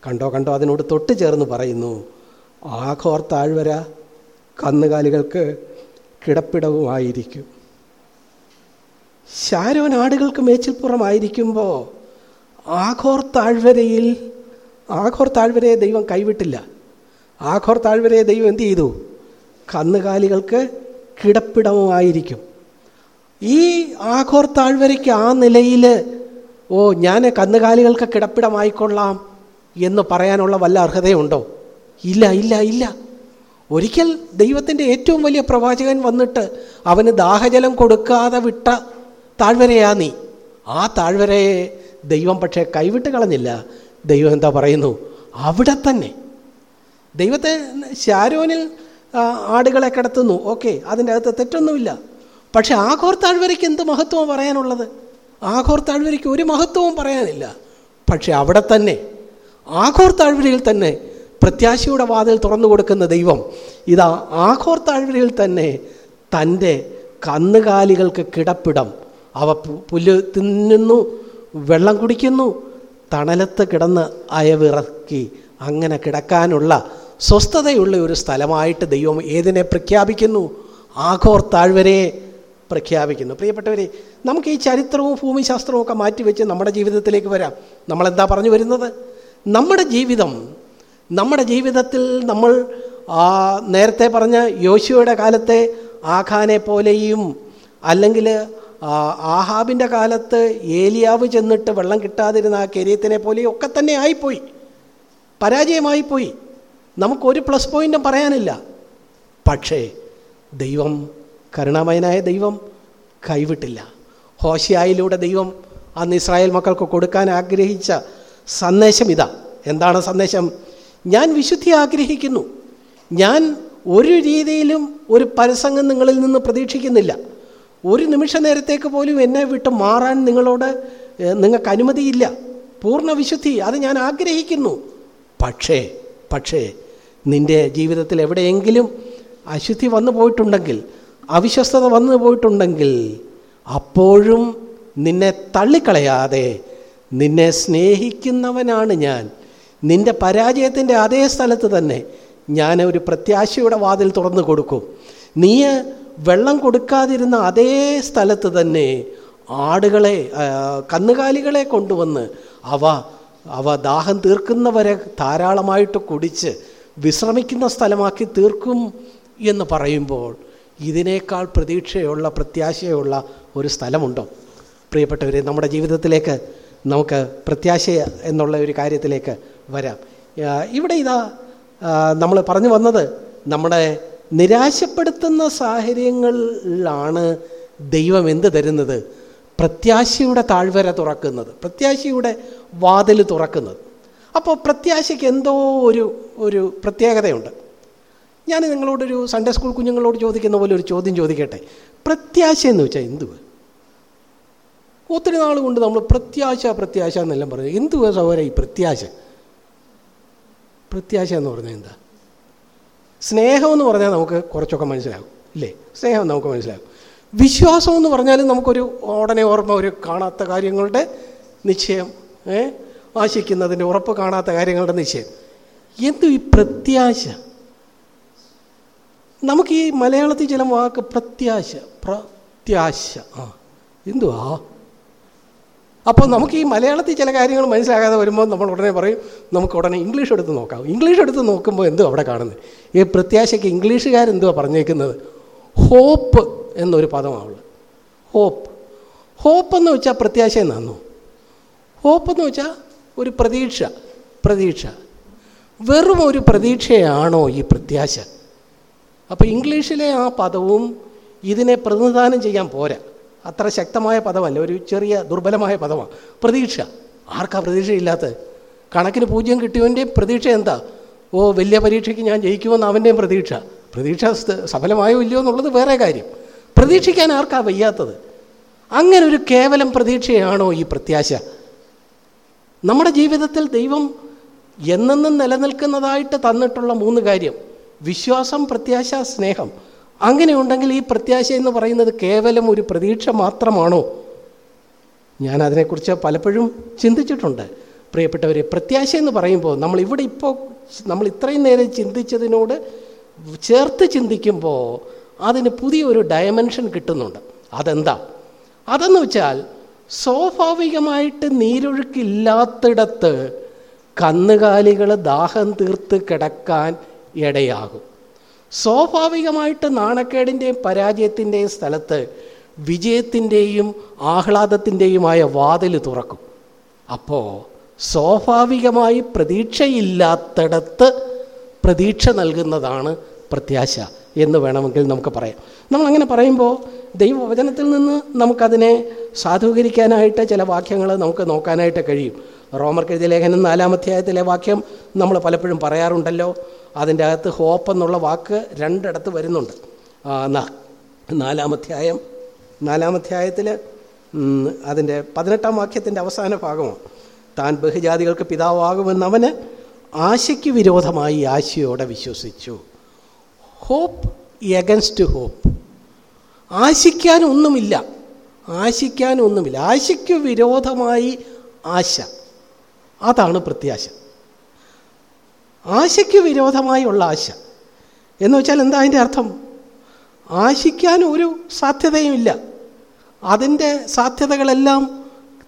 കണ്ടോ കണ്ടോ അതിനോട് തൊട്ട് ചേർന്ന് പറയുന്നു ആഘോർ താഴ്വര കന്നുകാലികൾക്ക് കിടപ്പിടവുമായിരിക്കും. ശാരോൻ ആടുകൾക്ക് മേച്ചിൽപ്പുറമായിരിക്കുമ്പോൾ ആഘോർ താഴ്വരയിൽ ആഘോർ താഴ്വരയെ ദൈവം കൈവിട്ടില്ല. ആഘോർ താഴ്വരയെ ദൈവം എന്ത് ചെയ്തു? കന്നുകാലികൾക്ക് കിടപ്പിടവുമായിരിക്കും. ഈ ആഘോർ താഴ്വരയ്ക്ക് ആ നിലയിൽ ഓ ഞാൻ കന്നുകാലികൾക്ക് കിടപ്പിടമായിക്കൊള്ളാം എന്ന് പറയാനുള്ള വല്ല അർഹതയുണ്ടോ? ഇല്ല ഇല്ല ഇല്ല. ഒരിക്കൽ ദൈവത്തിന്റെ ഏറ്റവും വലിയ പ്രവാചകൻ വന്നിട്ട് അവന് ദാഹജലം കൊടുക്കാതെ വിട്ട താഴ്വരയാ നീ. ആ താഴ്വരയെ ദൈവം പക്ഷേ കൈവിട്ട് കളഞ്ഞില്ല. ദൈവം എന്താ പറയുന്നു? അവിടെ തന്നെ. ദൈവത്തെ ഷാരോനിൽ ആടുകളെ കിടത്തുന്നു. ഓക്കെ അതിന്റെ അകത്ത് തെറ്റൊന്നുമില്ല. പക്ഷേ ആഘോർ താഴ്വരയ്ക്ക് എന്ത് മഹത്വം പറയാനുള്ളത്? ആഘോർ താഴ്വരയ്ക്ക് ഒരു മഹത്വവും പറയാനില്ല. പക്ഷെ അവിടെ തന്നെ ആഘോർ താഴ്വരയിൽ തന്നെ പ്രത്യാശയുടെ വാതിൽ തുറന്നു കൊടുക്കുന്ന ദൈവം ഇതാ ആഘോർ താഴ്വരയിൽ തന്നെ തന്റെ കന്നുകാലികൾക്ക് കിടപ്പിടം. അവ പുല്ല് തിന്നുന്നു വെള്ളം കുടിക്കുന്നു തണലത്ത് കിടന്ന് അയവിറക്കി അങ്ങനെ കിടക്കാനുള്ള സ്വസ്ഥതയുള്ള ഒരു സ്ഥലമായിട്ട് ദൈവം ഏതിനെ പ്രഖ്യാപിക്കുന്നു? ആഘോർ താഴ്വരയെ പ്രഖ്യാപിക്കുന്നു. പ്രിയപ്പെട്ടവരെ നമുക്ക് ഈ ചരിത്രവും ഭൂമിശാസ്ത്രവും ഒക്കെ മാറ്റിവെച്ച് നമ്മുടെ ജീവിതത്തിലേക്ക് വരാം. നമ്മളെന്താ പറഞ്ഞു വരുന്നത്? നമ്മുടെ ജീവിതം നമ്മുടെ ജീവിതത്തിൽ നമ്മൾ നേരത്തെ പറഞ്ഞ യോശുവയുടെ കാലത്തെ ആഖാനെ പോലെയും അല്ലെങ്കിൽ ആഹാബിന്റെ കാലത്ത് ഏലിയാവ് ചെന്നിട്ട് വെള്ളം കിട്ടാതിരുന്ന ആ കെരീത്തിനെ പോലെയും ഒക്കെ തന്നെ ആയിപ്പോയി. പരാജയമായിപ്പോയി നമുക്കൊരു പ്ലസ് പോയിന്റും പറയാനില്ല. പക്ഷേ ദൈവം കരുണാമയനായ ദൈവം കൈവിട്ടില്ല. ഹോശയായിലൂടെ ദൈവം അന്ന് ഇസ്രായേൽ മക്കൾക്ക് കൊടുക്കാൻ ആഗ്രഹിച്ച സന്ദേശം ഇതാ. എന്താണ് സന്ദേശം? ഞാൻ വിശുദ്ധി ആഗ്രഹിക്കുന്നു. ഞാൻ ഒരു രീതിയിലും ഒരു പരസംഗം നിങ്ങളിൽ നിന്ന് പ്രതീക്ഷിക്കുന്നില്ല. ഒരു നിമിഷ നേരത്തേക്ക് പോലും എന്നെ വിട്ട് മാറാൻ നിങ്ങളോട് നിങ്ങൾക്ക് അനുമതിയില്ല. പൂർണ വിശുദ്ധി അത് ഞാൻ ആഗ്രഹിക്കുന്നു. പക്ഷേ പക്ഷേ നിന്റെ ജീവിതത്തിൽ എവിടെയെങ്കിലും അശുദ്ധി വന്നു പോയിട്ടുണ്ടെങ്കിൽ അവിശ്വസ്തത വന്നു പോയിട്ടുണ്ടെങ്കിൽ അപ്പോഴും നിന്നെ തള്ളിക്കളയാതെ നിന്നെ സ്നേഹിക്കുന്നവനാണ് ഞാൻ. നിന്റെ പരാജയത്തിന്റെ അതേ സ്ഥലത്ത് തന്നെ ഞാൻ ഒരു പ്രത്യാശയുടെ വാതിൽ തുറന്നു കൊടുക്കും. നീ വെള്ളം കൊടുക്കാതിരുന്ന അതേ സ്ഥലത്ത് തന്നെ ആടുകളെ കന്നുകാലികളെ കൊണ്ടുവന്ന് അവ അവ ദാഹം തീർക്കുന്നവരെ ധാരാളമായിട്ട് കുടിച്ച് വിശ്രമിക്കുന്ന സ്ഥലമാക്കി തീർക്കും എന്ന് പറയുമ്പോൾ ഇതിനേക്കാൾ പ്രതീക്ഷയുള്ള പ്രത്യാശയുള്ള ഒരു സ്ഥലമുണ്ടോ? പ്രിയപ്പെട്ടവരെ നമ്മുടെ ജീവിതത്തിലേക്ക് നമുക്ക് പ്രത്യാശ എന്നുള്ള ഒരു കാര്യത്തിലേക്ക് വരാം. ഇവിടെ ഇതാ നമ്മൾ പറഞ്ഞു വന്നത് നമ്മുടെ നിരാശപ്പെടുത്തുന്ന സാഹചര്യങ്ങളിലാണ് ദൈവം എന്ത് തരുന്നത്? പ്രത്യാശയുടെ താഴ്വര തുറക്കുന്നത് പ്രത്യാശയുടെ വാതിൽ തുറക്കുന്നത്. അപ്പോൾ പ്രത്യാശയ്ക്ക് എന്തോ ഒരു ഒരു പ്രത്യേകതയുണ്ട്. ഞാൻ നിങ്ങളോടൊരു സൺഡേ സ്കൂൾ കുഞ്ഞുങ്ങളോട് ചോദിക്കുന്ന പോലെ ഒരു ചോദ്യം ചോദിക്കട്ടെ? പ്രത്യാശ എന്ന് വെച്ചാൽ എന്തുവാ? ഒത്തിരി നാൾ കൊണ്ട് നമ്മൾ പ്രത്യാശ പ്രത്യാശ എന്നെല്ലാം പറഞ്ഞു എന്തുവാ സഹോദര ഈ പ്രത്യാശ? പ്രത്യാശ എന്ന് പറഞ്ഞാൽ എന്താ? സ്നേഹം എന്ന് പറഞ്ഞാൽ നമുക്ക് കുറച്ചൊക്കെ മനസ്സിലാകും ഇല്ലേ? സ്നേഹം നമുക്ക് മനസ്സിലാകും. വിശ്വാസം എന്ന് പറഞ്ഞാൽ നമുക്കൊരു ഉടനെ ഓർമ്മ ഒരു കാണാത്ത കാര്യങ്ങളുടെ നിശ്ചയം ഏ? ആശിക്കുന്നതിന്റെ ഉറപ്പ് കാണാത്ത കാര്യങ്ങളുടെ നിശ്ചയം. എന്തു ഈ പ്രത്യാശ? നമുക്ക് ഈ മലയാളത്തിൽ ചില വാക്ക് പ്രത്യാശ പ്രത്യാശ. ആ എന്തുവാ? അപ്പോൾ നമുക്ക് ഈ മലയാളത്തിൽ ചില കാര്യങ്ങൾ മനസ്സിലാകാതെ വരുമ്പോൾ നമ്മൾ ഉടനെ പറയും നമുക്ക് ഉടനെ ഇംഗ്ലീഷ് എടുത്ത് നോക്കാം. ഇംഗ്ലീഷ് എടുത്ത് നോക്കുമ്പോൾ എന്തോ അവിടെ കാണുന്നത്? ഈ പ്രത്യാശയ്ക്ക് ഇംഗ്ലീഷുകാരെന്തുവാ പറഞ്ഞേക്കുന്നത്? ഹോപ്പ് എന്നൊരു പദമാവുള്ളത് ഹോപ്പ്. ഹോപ്പ് എന്ന് വെച്ചാൽ പ്രത്യാശ എന്നാണോ ഹോപ്പ് എന്ന് വെച്ചാൽ ഒരു പ്രതീക്ഷ പ്രതീക്ഷ. വെറും ഒരു പ്രതീക്ഷയാണോ ഈ പ്രത്യാശ? അപ്പോൾ ഇംഗ്ലീഷിലെ ആ പദവും ഇതിനെ പ്രതിനിധാനം ചെയ്യാൻ പോരാ. അത്ര ശക്തമായ പദമല്ല ഒരു ചെറിയ ദുർബലമായ പദമാണ് പ്രതീക്ഷ. ആർക്കാ പ്രതീക്ഷയില്ലാത്തത് കണക്കിന് പൂജ്യം കിട്ടിയവന്റെ പ്രതീക്ഷ എന്താ? ഓ വലിയ പരീക്ഷയ്ക്ക് ഞാൻ ജയിക്കുമെന്ന് അവന്റെയും പ്രതീക്ഷ. പ്രതീക്ഷ സഫലമായോ ഇല്ലയോ എന്നുള്ളത് വേറെ കാര്യം. പ്രതീക്ഷിക്കാൻ ആർക്കാ വയ്യാത്തത്? അങ്ങനെ ഒരു കേവലം പ്രതീക്ഷയാണോ ഈ പ്രത്യാശ? നമ്മുടെ ജീവിതത്തിൽ ദൈവം എന്നെന്നും നിലനിൽക്കുന്നതായിട്ട് തന്നിട്ടുള്ള മൂന്ന് കാര്യം. വിശ്വാസം പ്രത്യാശ സ്നേഹം. അങ്ങനെ ഉണ്ടെങ്കിൽ ഈ പ്രത്യാശ എന്ന് പറയുന്നത് കേവലം ഒരു പ്രതീക്ഷ മാത്രമാണോ? ഞാൻ അതിനെക്കുറിച്ച് പലപ്പോഴും ചിന്തിച്ചിട്ടുണ്ട്. പ്രിയപ്പെട്ടവരെ പ്രത്യാശ എന്ന് പറയുമ്പോൾ നമ്മൾ ഇവിടെ ഇപ്പോൾ നമ്മൾ ഇത്രയും നേരം ചിന്തിച്ചതിനോട് ചേർത്ത് ചിന്തിക്കുമ്പോൾ അതിന് പുതിയൊരു ഡയമെൻഷൻ കിട്ടുന്നുണ്ട്. അതെന്താ? അതെന്ന് വെച്ചാൽ സ്വാഭാവികമായിട്ട് നീരൊഴുക്കില്ലാത്തിടത്ത് കന്നുകാലികൾ ദാഹം തീർത്ത് കിടക്കാൻ ഇടയാകും. സ്വാഭാവികമായിട്ട് നാണക്കേടിന്റെയും പരാജയത്തിന്റെയും സ്ഥലത്ത് വിജയത്തിന്റെയും ആഹ്ലാദത്തിന്റെയുമായ വാതിൽ തുറക്കും. അപ്പോൾ സ്വാഭാവികമായി പ്രതീക്ഷയില്ലാത്തടത്ത് പ്രതീക്ഷ നൽകുന്നതാണ് പ്രത്യാശ എന്ന് വേണമെങ്കിൽ നമുക്ക് പറയാം. നമ്മൾ അങ്ങനെ പറയുമ്പോൾ ദൈവവചനത്തിൽ നിന്ന് നമുക്കതിനെ സാധൂകരിക്കാനായിട്ട് ചില വാക്യങ്ങൾ നമുക്ക് നോക്കാനായിട്ട് കഴിയും. റോമർക്കെഴുതിയ ലേഖനം നാലാമധ്യായത്തിലെ വാക്യം നമ്മൾ പലപ്പോഴും പറയാറുണ്ടല്ലോ. അതിന്റെ അകത്ത് ഹോപ്പ് എന്നുള്ള വാക്ക് രണ്ടിടത്ത് വരുന്നുണ്ട്. നാലാമധ്യായം നാലാമധ്യായത്തിൽ അതിന്റെ പതിനെട്ടാം വാക്യത്തിന്റെ അവസാന ഭാഗമാണ്. താൻ ബഹുജാതികൾക്ക് പിതാവാകുമെന്ന് അവന് ആശയ്ക്ക് വിരോധമായി ആശയോടെ വിശ്വസിച്ചു. Hope against hope. ആശിക്കാനൊന്നുമില്ല ആശിക്കാനൊന്നുമില്ല ആശയ്ക്ക് വിരോധമായി ആശ. അതാണ് പ്രത്യാശ. ആശയ്ക്ക് വിരോധമായുള്ള ആശ. എന്ന് വെച്ചാൽ എന്താ അതിന്റെ അർത്ഥം? ആശിക്കാൻ ഒരു സാധ്യതയുമില്ല. അതിന്റെ സാധ്യതകളെല്ലാം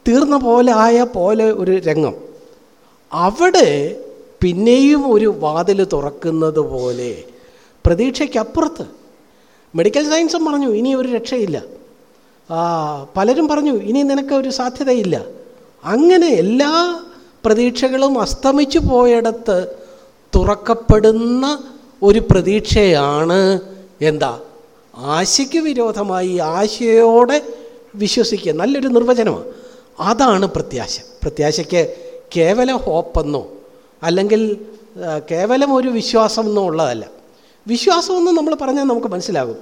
തീർന്ന പോലെ ആയ പോലെ ഒരു രംഗം. അവിടെ പിന്നെയും ഒരു വാതിൽ തുറക്കുന്നത് പോലെ പ്രതീക്ഷയ്ക്കപ്പുറത്ത്. മെഡിക്കൽ സയൻസും പറഞ്ഞു ഇനി ഒരു രക്ഷയില്ല. പലരും പറഞ്ഞു ഇനി നിനക്ക് ഒരു സാധ്യതയില്ല. അങ്ങനെ എല്ലാ പ്രതീക്ഷകളും അസ്തമിച്ചു പോയിടത്ത് തുറക്കപ്പെടുന്ന ഒരു പ്രതീക്ഷയാണ് എന്താ? ആശയ്ക്ക് വിരോധമായി ആശയോടെ വിശ്വസിക്കുക. നല്ലൊരു നിർവചനമാണ്. അതാണ് പ്രത്യാശ. പ്രത്യാശയ്ക്ക് കേവല ഹോപ്പെന്നോ അല്ലെങ്കിൽ കേവലം ഒരു വിശ്വാസം എന്നോ ഉള്ളതല്ല. വിശ്വാസമെന്ന് നമ്മൾ പറഞ്ഞാൽ നമുക്ക് മനസ്സിലാകും.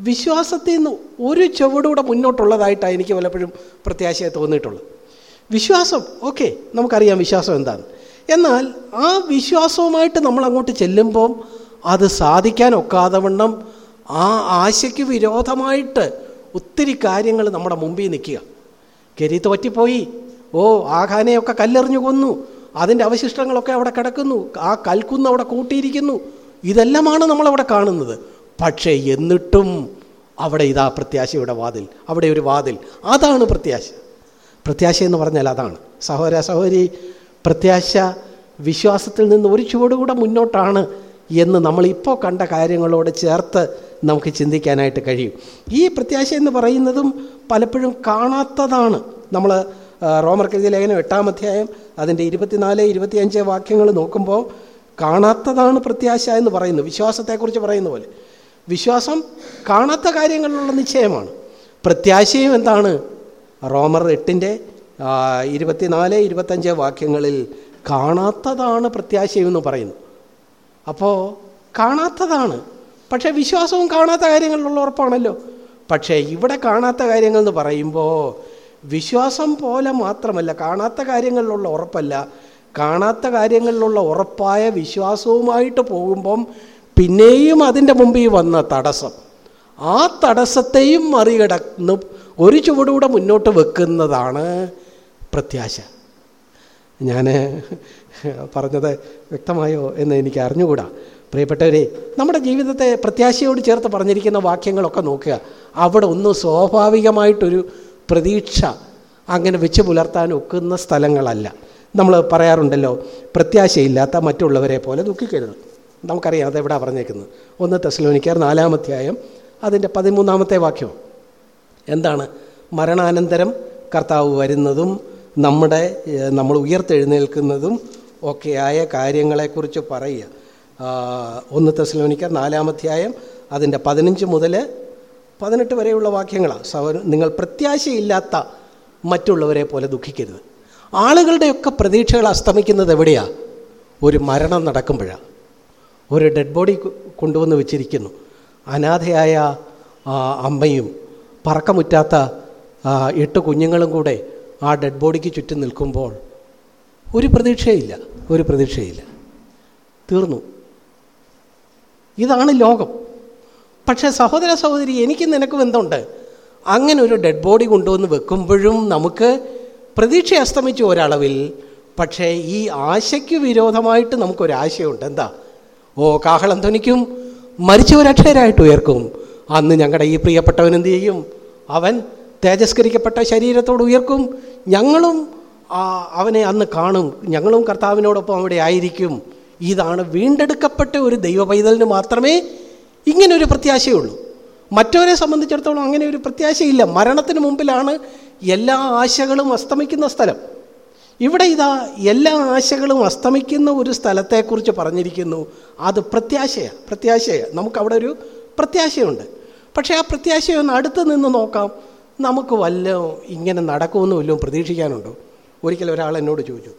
വിശ്വാസത്തിൽ നിന്ന് ഒരു ചുവടുകൂടെ മുന്നോട്ടുള്ളതായിട്ടാണ് എനിക്ക് പലപ്പോഴും പ്രത്യാശയെ തോന്നിയിട്ടുള്ളത്. വിശ്വാസം. ഓക്കെ നമുക്കറിയാം വിശ്വാസം എന്താണ്. എന്നാൽ ആ വിശ്വാസവുമായിട്ട് നമ്മൾ അങ്ങോട്ട് ചെല്ലുമ്പം അത് സാധിക്കാൻ ഒക്കാതെ വണ്ണം ആ ആശയ്ക്ക് വിരോധമായിട്ട് ഒത്തിരി കാര്യങ്ങൾ നമ്മുടെ മുമ്പിൽ നിൽക്കുക. കരി തോറ്റിപ്പോയി ഓ ആഖാനെയൊക്കെ കല്ലെറിഞ്ഞു കൊന്നു. അതിന്റെ അവശിഷ്ടങ്ങളൊക്കെ അവിടെ കിടക്കുന്നു. ആ കൽക്കുന്ന് അവിടെ കൂട്ടിയിരിക്കുന്നു. ഇതെല്ലാമാണ് നമ്മളവിടെ കാണുന്നത്. പക്ഷേ എന്നിട്ടും അവിടെ ഇതാ പ്രത്യാശയുടെ വാതിൽ. അവിടെ ഒരു വാതിൽ. അതാണ് പ്രത്യാശ. പ്രത്യാശ എന്ന് പറഞ്ഞാൽ അതാണ്. സഹോദര സഹോരി പ്രത്യാശ വിശ്വാസത്തിൽ നിന്ന് ഒരു ചുവടുകൂടെ മുന്നോട്ടാണ് എന്ന് നമ്മളിപ്പോൾ കണ്ട കാര്യങ്ങളോട് ചേർത്ത് നമുക്ക് ചിന്തിക്കാനായിട്ട് കഴിയും. ഈ പ്രത്യാശ എന്ന് പറയുന്നതും പലപ്പോഴും കാണാത്തതാണ്. നമ്മൾ റോമർ റോമർക്കെതിരെ ലേഖനം എട്ടാം അധ്യായം അതിന്റെ ഇരുപത്തിനാല് ഇരുപത്തിയഞ്ച് വാക്യങ്ങൾ നോക്കുമ്പോൾ കാണാത്തതാണ് പ്രത്യാശ എന്ന് പറയുന്നത് വിശ്വാസത്തെക്കുറിച്ച് പറയുന്ന പോലെ. വിശ്വാസം കാണാത്ത കാര്യങ്ങളിലുള്ള നിശ്ചയമാണ്. പ്രത്യാശയും എന്താണ്? റോമർ എട്ടിന്റെ ഇരുപത്തിനാല് ഇരുപത്തഞ്ച് വാക്യങ്ങളിൽ കാണാത്തതാണ് പ്രത്യാശയെന്ന് പറയുന്നു. അപ്പോൾ കാണാത്തതാണ്. പക്ഷേ വിശ്വാസവും കാണാത്ത കാര്യങ്ങളിലുള്ള ഉറപ്പാണല്ലോ. പക്ഷേ ഇവിടെ കാണാത്ത കാര്യങ്ങൾ എന്ന് പറയുമ്പോൾ വിശ്വാസം പോലെ മാത്രമല്ല കാണാത്ത കാര്യങ്ങളിലുള്ള ഉറപ്പല്ല. കാണാത്ത കാര്യങ്ങളിലുള്ള ഉറപ്പായ വിശ്വാസവുമായിട്ട് പോകുമ്പം പിന്നെയും അതിന്റെ മുമ്പിൽ വന്ന തടസ്സം. ആ തടസ്സത്തെയും മറികടന്ന് ഒരു ചുവടുകൂടെ മുന്നോട്ട് വെക്കുന്നതാണ് പ്രത്യാശ. ഞാൻ പറഞ്ഞത് വ്യക്തമായോ എന്ന് എനിക്ക് അറിഞ്ഞുകൂടാ. പ്രിയപ്പെട്ടവരെ നമ്മുടെ ജീവിതത്തെ പ്രത്യാശയോട് ചേർത്ത് പറഞ്ഞിരിക്കുന്ന വാക്യങ്ങളൊക്കെ നോക്കുക. അവിടെ ഒന്നും സ്വാഭാവികമായിട്ടൊരു പ്രതീക്ഷ അങ്ങനെ വെച്ച് പുലർത്താൻ ഒക്കുന്ന സ്ഥലങ്ങളല്ല. നമ്മൾ പറയാറുണ്ടല്ലോ പ്രത്യാശയില്ലാത്ത മറ്റുള്ളവരെ പോലെ ദുഃഖിക്കരുത്. നമുക്കറിയാം അതെവിടാ പറഞ്ഞേക്കുന്നത്. ഒന്ന് തെസ്ലോനിക്കാർ നാലാമധ്യായം അതിന്റെ പതിമൂന്നാമത്തെ വാക്യം. എന്താണ്? മരണാനന്തരം കർത്താവ് വരുന്നതും നമ്മുടെ നമ്മൾ ഉയർത്തെഴുന്നേൽക്കുന്നതും ഒക്കെയായ കാര്യങ്ങളെക്കുറിച്ച് പറയുക. ഒന്ന് തെസ്ലോനിക്ക നാലാമധ്യായം അതിന്റെ പതിനഞ്ച് മുതൽ പതിനെട്ട് വരെയുള്ള വാക്യങ്ങളാണ്. സഹോദരൻ നിങ്ങൾ പ്രത്യാശയില്ലാത്ത മറ്റുള്ളവരെ പോലെ ദുഃഖിക്കരുത്. ആളുകളുടെയൊക്കെ പ്രതീക്ഷകൾ അസ്തമിക്കുന്നത് എവിടെയാണ് ഒരു മരണം നടക്കുമ്പോഴാണ് ഒരു ഡെഡ് ബോഡി കൊണ്ടുവന്ന് വെച്ചിരിക്കുന്നു. അനാഥയായ അമ്മയും പറക്കമുറ്റാത്ത എട്ട് കുഞ്ഞുങ്ങളും കൂടെ ആ ഡെഡ് ബോഡിക്ക് ചുറ്റും നിൽക്കുമ്പോൾ ഒരു പ്രതീക്ഷയില്ല ഒരു പ്രതീക്ഷയില്ല. തീർന്നു. ഇതാണ് ലോകം. പക്ഷേ സഹോദര സഹോദരി എനിക്കും നിനക്കും എന്തുണ്ട്? അങ്ങനെ ഒരു ഡെഡ് ബോഡി കൊണ്ടുവന്ന് വെക്കുമ്പോഴും നമുക്ക് പ്രതീക്ഷ അസ്തമിച്ചു ഒരളവിൽ പക്ഷേ ഈ ആശയ്ക്ക് വിരോധമായിട്ട് നമുക്കൊരാശയുണ്ട്. എന്താ? ഓ കാഹളം ധ്വനിക്കും മരിച്ചവരക്ഷരായിട്ട് ഉയർക്കും. അന്ന് ഞങ്ങളുടെ ഈ പ്രിയപ്പെട്ടവൻ എന്ത് ചെയ്യും? അവൻ തേജസ്കരിക്കപ്പെട്ട ശരീരത്തോട് ഉയർക്കും. ഞങ്ങളും അവനെ അന്ന് കാണും. ഞങ്ങളും കർത്താവിനോടൊപ്പം അവിടെ ആയിരിക്കും. ഇതാണ് വീണ്ടെടുക്കപ്പെട്ട ഒരു ദൈവ പൈതലിന് മാത്രമേ ഇങ്ങനൊരു പ്രത്യാശയുള്ളൂ. മറ്റവരെ സംബന്ധിച്ചിടത്തോളം അങ്ങനെ ഒരു പ്രത്യാശയില്ല. മരണത്തിന് മുമ്പിലാണ് എല്ലാ ആശകളും അസ്തമിക്കുന്ന സ്ഥലം. ഇവിടെ ഇതാ എല്ലാ ആശകളും അസ്തമിക്കുന്ന ഒരു സ്ഥലത്തെക്കുറിച്ച് പറഞ്ഞിരിക്കുന്നു. അത് പ്രത്യാശയാണ് പ്രത്യാശയാണ് നമുക്കവിടെ ഒരു പ്രത്യാശയുണ്ട്. പക്ഷേ ആ പ്രത്യാശയൊന്ന് അടുത്ത് നിന്ന് നോക്കാം. നമുക്ക് വല്ല ഇങ്ങനെ നടക്കുമെന്ന് വല്ലതും പ്രതീക്ഷിക്കാനുണ്ടോ? ഒരിക്കൽ ഒരാൾ എന്നോട് ചോദിച്ചു.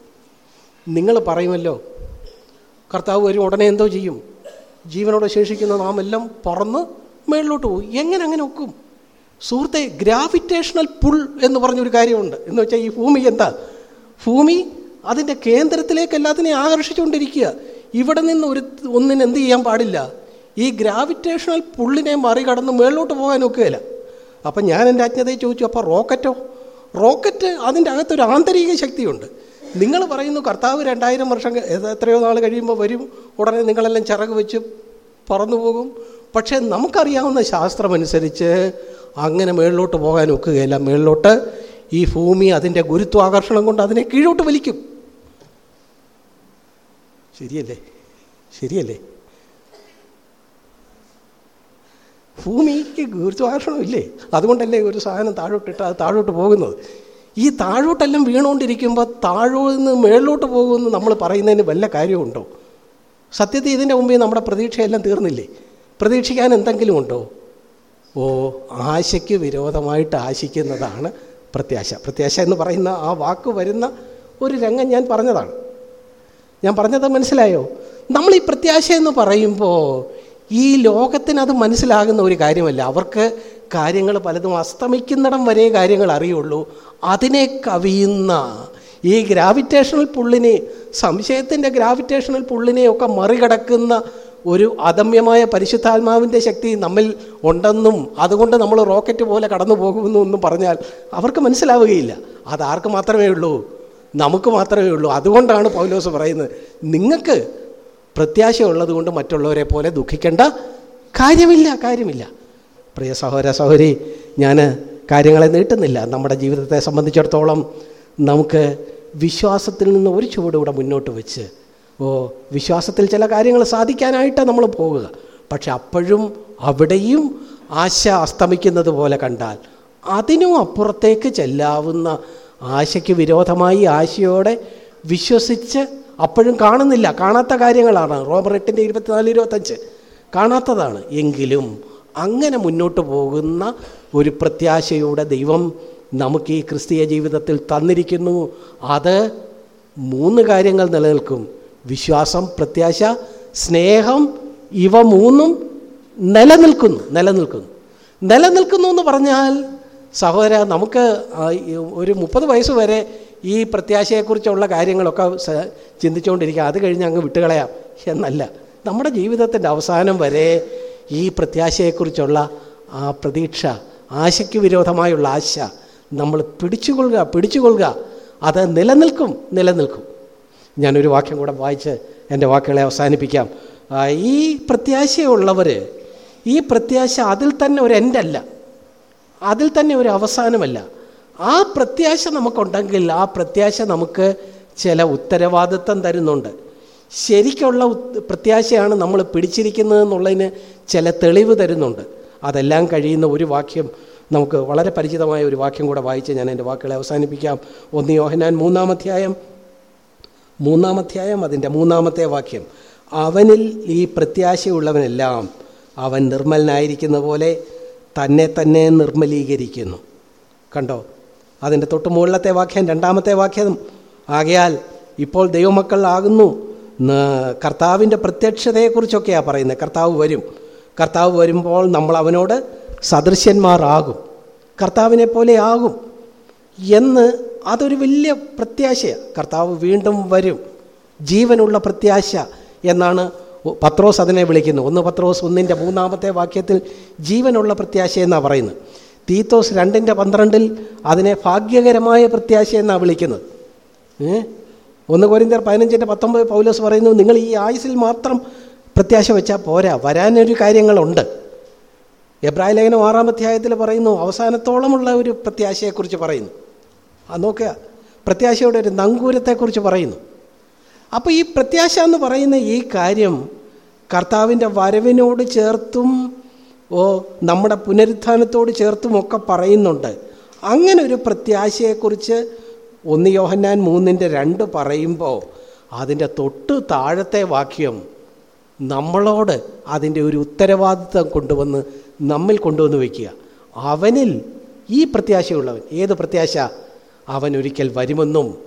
നിങ്ങൾ പറയുമല്ലോ കർത്താവ് വരും ഉടനെ എന്തോ ചെയ്യും. ജീവനോടെ ശേഷിക്കുന്ന നാം എല്ലാം പറന്ന് മേളിലോട്ട് പോകും എങ്ങനെ അങ്ങനെ ഒക്കും? സുഹൃത്തെ ഗ്രാവിറ്റേഷണൽ പുൾ എന്ന് പറഞ്ഞൊരു കാര്യമുണ്ട്. എന്ന് വെച്ചാൽ ഈ ഭൂമി എന്താ? ഭൂമി അതിന്റെ കേന്ദ്രത്തിലേക്ക് എല്ലാത്തിനെയും ആകർഷിച്ചുകൊണ്ടിരിക്കുക. ഇവിടെ നിന്ന് ഒരു ഒന്നിനെന്ത് ചെയ്യാൻ പാടില്ല? ഈ ഗ്രാവിറ്റേഷണൽ പുള്ളിനെ മറികടന്ന് മേളിലോട്ട് പോകാൻ ഒക്കുകയില്ല. അപ്പം ഞാൻ എന്റെ അജ്ഞതയെ ചോദിച്ചു അപ്പോൾ റോക്കറ്റോ? റോക്കറ്റ് അതിന്റെ അകത്തൊരു ആന്തരിക ശക്തിയുണ്ട്. നിങ്ങൾ പറയുന്നു കർത്താവ് രണ്ടായിരം വർഷം എത്രയോ നാൾ കഴിയുമ്പോൾ വരും. ഉടനെ നിങ്ങളെല്ലാം ചിറക് വെച്ച് പറന്നു പോകും. പക്ഷേ നമുക്കറിയാവുന്ന ശാസ്ത്രമനുസരിച്ച് അങ്ങനെ മേളിലോട്ട് പോകാൻ ഒക്കുകയില്ല. മേളിലോട്ട് ഈ ഭൂമി അതിന്റെ ഗുരുത്വാകർഷണം കൊണ്ട് അതിനെ കീഴോട്ട് വലിക്കും. ശരിയല്ലേ? ശരിയല്ലേ? ഭൂമിക്ക് ഗുരുത്വാകർഷണം ഇല്ലേ അതുകൊണ്ടല്ലേ ഒരു സാധനം താഴോട്ടിട്ട് അത് താഴോട്ട് പോകുന്നത്. ഈ താഴോട്ടെല്ലാം വീണുകൊണ്ടിരിക്കുമ്പോൾ താഴോന്ന് മേളിലോട്ട് പോകുമെന്ന് നമ്മൾ പറയുന്നതിന് വല്ല കാര്യമുണ്ടോ? സത്യത്തിൽ ഇതിന്റെ മുമ്പേ നമ്മുടെ പ്രതീക്ഷയെല്ലാം തീർന്നില്ലേ? പ്രതീക്ഷിക്കാൻ എന്തെങ്കിലും ഉണ്ടോ? ഓ ആശയ്ക്ക് വിരോധമായിട്ട് ആശിക്കുന്നതാണ് പ്രത്യാശ. പ്രത്യാശ എന്ന് പറയുന്ന ആ വാക്ക് വരുന്ന ഒരു രംഗം ഞാൻ പറഞ്ഞതാണ്. ഞാൻ പറഞ്ഞത് മനസ്സിലായോ? നമ്മൾ ഈ പ്രത്യാശ എന്ന് പറയുമ്പോൾ ഈ ലോകത്തിന് അത് മനസ്സിലാകുന്ന ഒരു കാര്യമല്ല. അവർക്ക് കാര്യങ്ങൾ പലതും അസ്തമിക്കുന്നിടം വരെ കാര്യങ്ങൾ അറിയുള്ളൂ. അതിനെ കവിയുന്ന ഈ ഗ്രാവിറ്റേഷണൽ പുള്ളിനെ സംശയത്തിന്റെ ഗ്രാവിറ്റേഷണൽ പുള്ളിനെയൊക്കെ മറികടക്കുന്ന ഒരു അദമ്യമായ പരിശുദ്ധാത്മാവിന്റെ ശക്തി നമ്മിൽ ഉണ്ടെന്നും അതുകൊണ്ട് നമ്മൾ റോക്കറ്റ് പോലെ കടന്നു പോകുമെന്നും ഒന്നും പറഞ്ഞാൽ അവർക്ക് മനസ്സിലാവുകയില്ല. അതാർക്ക് മാത്രമേ ഉള്ളൂ? നമുക്ക് മാത്രമേ ഉള്ളൂ. അതുകൊണ്ടാണ് പൗലോസ് പറയുന്നത്. നിങ്ങൾക്ക് പ്രത്യാശ ഉള്ളതുകൊണ്ട് മറ്റുള്ളവരെ പോലെ ദുഃഖിക്കേണ്ട കാര്യമില്ല കാര്യമില്ല. പ്രിയ സഹോദര സഹോദരി ഞാൻ കാര്യങ്ങളെ നീട്ടുന്നില്ല. നമ്മുടെ ജീവിതത്തെ സംബന്ധിച്ചിടത്തോളം നമുക്ക് വിശ്വാസത്തിൽ നിന്ന് ഒരു ചുവടുകൂടെ മുന്നോട്ട് വെച്ച് ഓ വിശ്വാസത്തിൽ ചില കാര്യങ്ങൾ സാധിക്കാനായിട്ട് നമ്മൾ പോവുക. പക്ഷെ അപ്പോഴും അവിടെയും ആശ അസ്തമിക്കുന്നത് പോലെ കണ്ടാൽ അതിനും അപ്പുറത്തേക്ക് ചെല്ലാവുന്ന ആശയ്ക്ക് വിരോധമായി ആശയോടെ വിശ്വസിച്ച് അപ്പോഴും കാണുന്നില്ല. കാണാത്ത കാര്യങ്ങളാണ്. റോമർ എട്ടിന്റെ ഇരുപത്തിനാല് ഇരുപത്തഞ്ച്. കാണാത്തതാണ്. എങ്കിലും അങ്ങനെ മുന്നോട്ട് പോകുന്ന ഒരു പ്രത്യാശയുടെ ദൈവം നമുക്ക് ഈ ക്രിസ്തീയ ജീവിതത്തിൽ തന്നിരിക്കുന്നു. അത് മൂന്ന് കാര്യങ്ങൾ നിലനിൽക്കും. വിശ്വാസം പ്രത്യാശ സ്നേഹം ഇവ മൂന്നും നിലനിൽക്കുന്നു നിലനിൽക്കുന്നു. നിലനിൽക്കുന്നു എന്ന് പറഞ്ഞാൽ സഹോദര നമുക്ക് ഒരു മുപ്പത് വയസ്സ് വരെ ഈ പ്രത്യാശയെക്കുറിച്ചുള്ള കാര്യങ്ങളൊക്കെ ചിന്തിച്ചുകൊണ്ടിരിക്കുക. അത് കഴിഞ്ഞ് അങ്ങ് വിട്ടുകളയാം. എന്നല്ല. നമ്മുടെ ജീവിതത്തിന്റെ അവസാനം വരെ ഈ പ്രത്യാശയെക്കുറിച്ചുള്ള ആ പ്രതീക്ഷ ആശയ്ക്ക് വിരോധമായുള്ള ആശ നമ്മൾ പിടിച്ചുകൊള്ളുക പിടിച്ചുകൊള്ളുക. അത് നിലനിൽക്കും നിലനിൽക്കും. ഞാനൊരു വാക്യം കൂടെ വായിച്ച് എന്റെ വാക്കുകളെ അവസാനിപ്പിക്കാം. ഈ പ്രത്യാശയുള്ളവർ ഈ പ്രത്യാശ അതിൽ തന്നെ ഒരു എൻഡല്ല അതിൽ തന്നെ ഒരു അവസാനമല്ല. ആ പ്രത്യാശ നമുക്കുണ്ടെങ്കിൽ ആ പ്രത്യാശ നമുക്ക് ചില ഉത്തരവാദിത്വം തരുന്നുണ്ട്. ശരിക്കുള്ള പ്രത്യാശയാണ് നമ്മൾ പിടിച്ചിരിക്കുന്നത് എന്നുള്ളതിന് ചില തെളിവ് തരുന്നുണ്ട്. അതെല്ലാം കഴിയുന്ന ഒരു വാക്യം നമുക്ക് വളരെ പരിചിതമായ ഒരു വാക്യം കൂടെ വായിച്ച് ഞാൻ എന്റെ വാക്കുകളെ അവസാനിപ്പിക്കാം. ഒന്ന് യോഹനാൻ മൂന്നാമധ്യായം മൂന്നാമധ്യായം അതിന്റെ മൂന്നാമത്തെ വാക്യം. അവനിൽ ഈ പ്രത്യാശയുള്ളവനെല്ലാം അവൻ നിർമ്മലനായിരിക്കുന്ന പോലെ തന്നെ തന്നെ നിർമ്മലീകരിക്കുന്നു. കണ്ടോ? അതിന്റെ തൊട്ട് മുകളിലത്തെ വാക്യം രണ്ടാമത്തെ വാക്യം. ആകയാൽ ഇപ്പോൾ ദൈവമക്കൾ ആകുന്നു. കർത്താവിന്റെ പ്രത്യക്ഷതയെക്കുറിച്ചൊക്കെയാണ് പറയുന്നത്. കർത്താവ് വരും. കർത്താവ് വരുമ്പോൾ നമ്മൾ അവനോട് സദൃശ്യന്മാരാകും. കർത്താവിനെ പോലെ ആകും എന്ന് അതൊരു വലിയ പ്രത്യാശയാണ് കർത്താവ് വീണ്ടും വരും. ജീവനുള്ള പ്രത്യാശ എന്നാണ് പത്രോസ് അതിനെ വിളിക്കുന്നത്. ഒന്ന് പത്രോസ് ഒന്നിന്റെ മൂന്നാമത്തെ വാക്യത്തിൽ ജീവനുള്ള പ്രത്യാശ എന്നാണ് പറയുന്നത്. തീത്തോസ് രണ്ടിന്റെ പന്ത്രണ്ടിൽ അതിനെ ഭാഗ്യകരമായ പ്രത്യാശ എന്നാണ് വിളിക്കുന്നത്. ഏ? ഒന്ന് കോരിന്തർ പതിനഞ്ചിന്റെ പത്തൊമ്പത് പൗലോസ് പറയുന്നു നിങ്ങൾ ഈ ആയുസിൽ മാത്രം പ്രത്യാശ വെച്ചാൽ പോരാ വരാനൊരു കാര്യങ്ങളുണ്ട്. എബ്രായ ലേഖനം ആറാം അധ്യായത്തിൽ പറയുന്നു അവസാനത്തോളമുള്ള ഒരു പ്രത്യാശയെക്കുറിച്ച് പറയുന്നു. അത് നോക്കുക പ്രത്യാശയുടെ ഒരു നങ്കൂരത്തെക്കുറിച്ച് പറയുന്നു. അപ്പോൾ ഈ പ്രത്യാശ എന്ന് പറയുന്ന ഈ കാര്യം കർത്താവിന്റെ വരവിനോട് ചേർത്തും ഓ നമ്മുടെ പുനരുത്ഥാനത്തോട് ചേർത്തുമൊക്കെ പറയുന്നുണ്ട്. അങ്ങനെ ഒരു പ്രത്യാശയെക്കുറിച്ച് ഒന്ന് യോഹന്നാൻ മൂന്നിന്റെ രണ്ട് പറയുമ്പോൾ അതിന്റെ തൊട്ട് താഴത്തെ വാക്യം നമ്മളോട് അതിന്റെ ഒരു ഉത്തരവാദിത്വം കൊണ്ടുവന്ന് നമ്മിൽ കൊണ്ടുവന്ന് വയ്ക്കുക അവനിൽ ഈ പ്രത്യാശയുള്ളവൻ ഏത് പ്രത്യാശ? അവൻ ഒരിക്കൽ വരുമെന്നും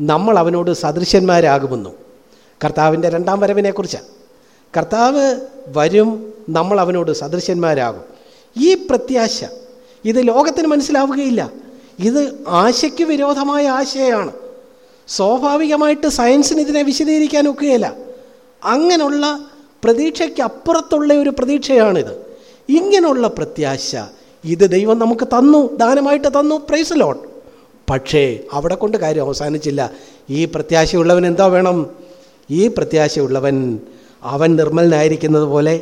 നമ്മൾ അവനോട് സദൃശന്മാരാകുമെന്നും. കർത്താവിന്റെ രണ്ടാം വരവിനെക്കുറിച്ചാണ് കർത്താവ് വരും നമ്മൾ അവനോട് സദൃശന്മാരാകും. ഈ പ്രത്യാശ ഇത് ലോകത്തിന് മനസ്സിലാവുകയില്ല. ഇത് ആശയ്ക്ക് വിരോധമായ ആശയാണ്. സ്വാഭാവികമായിട്ട് സയൻസിന് ഇതിനെ വിശദീകരിക്കാൻ ഒക്കുകയില്ല. അങ്ങനെയുള്ള പ്രതീക്ഷയ്ക്ക് അപ്പുറത്തുള്ള ഒരു പ്രതീക്ഷയാണിത്. ഇങ്ങനെയുള്ള പ്രത്യാശ ഇത് ദൈവം നമുക്ക് തന്നു ദാനമായിട്ട് തന്നു പ്രൈസ് ലോൺ പക്ഷേ അവിടെ കൊണ്ട് കാര്യം അവസാനിച്ചില്ല. ഈ പ്രത്യാശയുള്ളവൻ എന്താ വേണം? ഈ പ്രത്യാശയുള്ളവൻ അവൻ നിർമ്മലനായിരിക്കുന്നത് പോലെ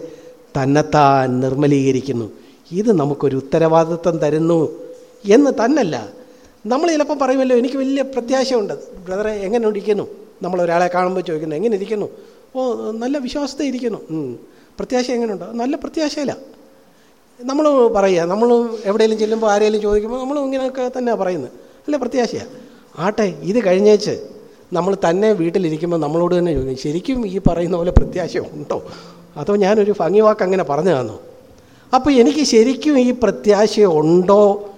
തന്നെത്താൻ നിർമ്മലീകരിക്കുന്നു. ഇത് നമുക്കൊരു ഉത്തരവാദിത്വം തരുന്നു എന്ന് തന്നല്ല. നമ്മൾ ചിലപ്പോൾ പറയുമല്ലോ എനിക്ക് വലിയ പ്രത്യാശയുണ്ട്. ബ്രദറെ എങ്ങനെ ഇരിക്കുന്നു? നമ്മളൊരാളെ കാണുമ്പോൾ ചോദിക്കുന്നു എങ്ങനെ ഇരിക്കുന്നു? ഓ നല്ല വിശ്വാസത്തെ ഇരിക്കുന്നു. പ്രത്യാശ എങ്ങനെയുണ്ട് നല്ല പ്രത്യാശയില്ല നമ്മൾ പറയുക നമ്മൾ എവിടെയെങ്കിലും ചെല്ലുമ്പോൾ ആരെങ്കിലും ചോദിക്കുമ്പോൾ നമ്മൾ ഇങ്ങനെയൊക്കെ തന്നെയാണ് പറയുന്നത്. നല്ല പ്രത്യാശയാണ് ആട്ടെ ഇത് കഴിഞ്ഞേച്ച് നമ്മൾ തന്നെ വീട്ടിലിരിക്കുമ്പോൾ നമ്മളോട് തന്നെ ചോദിക്കും ശരിക്കും ഈ പറയുന്ന പോലെ പ്രത്യാശ ഉണ്ടോ? അതോ ഞാനൊരു ഭംഗി വാക്ക് അങ്ങനെ പറഞ്ഞു തന്നു? അപ്പോൾ എനിക്ക് ശരിക്കും ഈ പ്രത്യാശ ഉണ്ടോ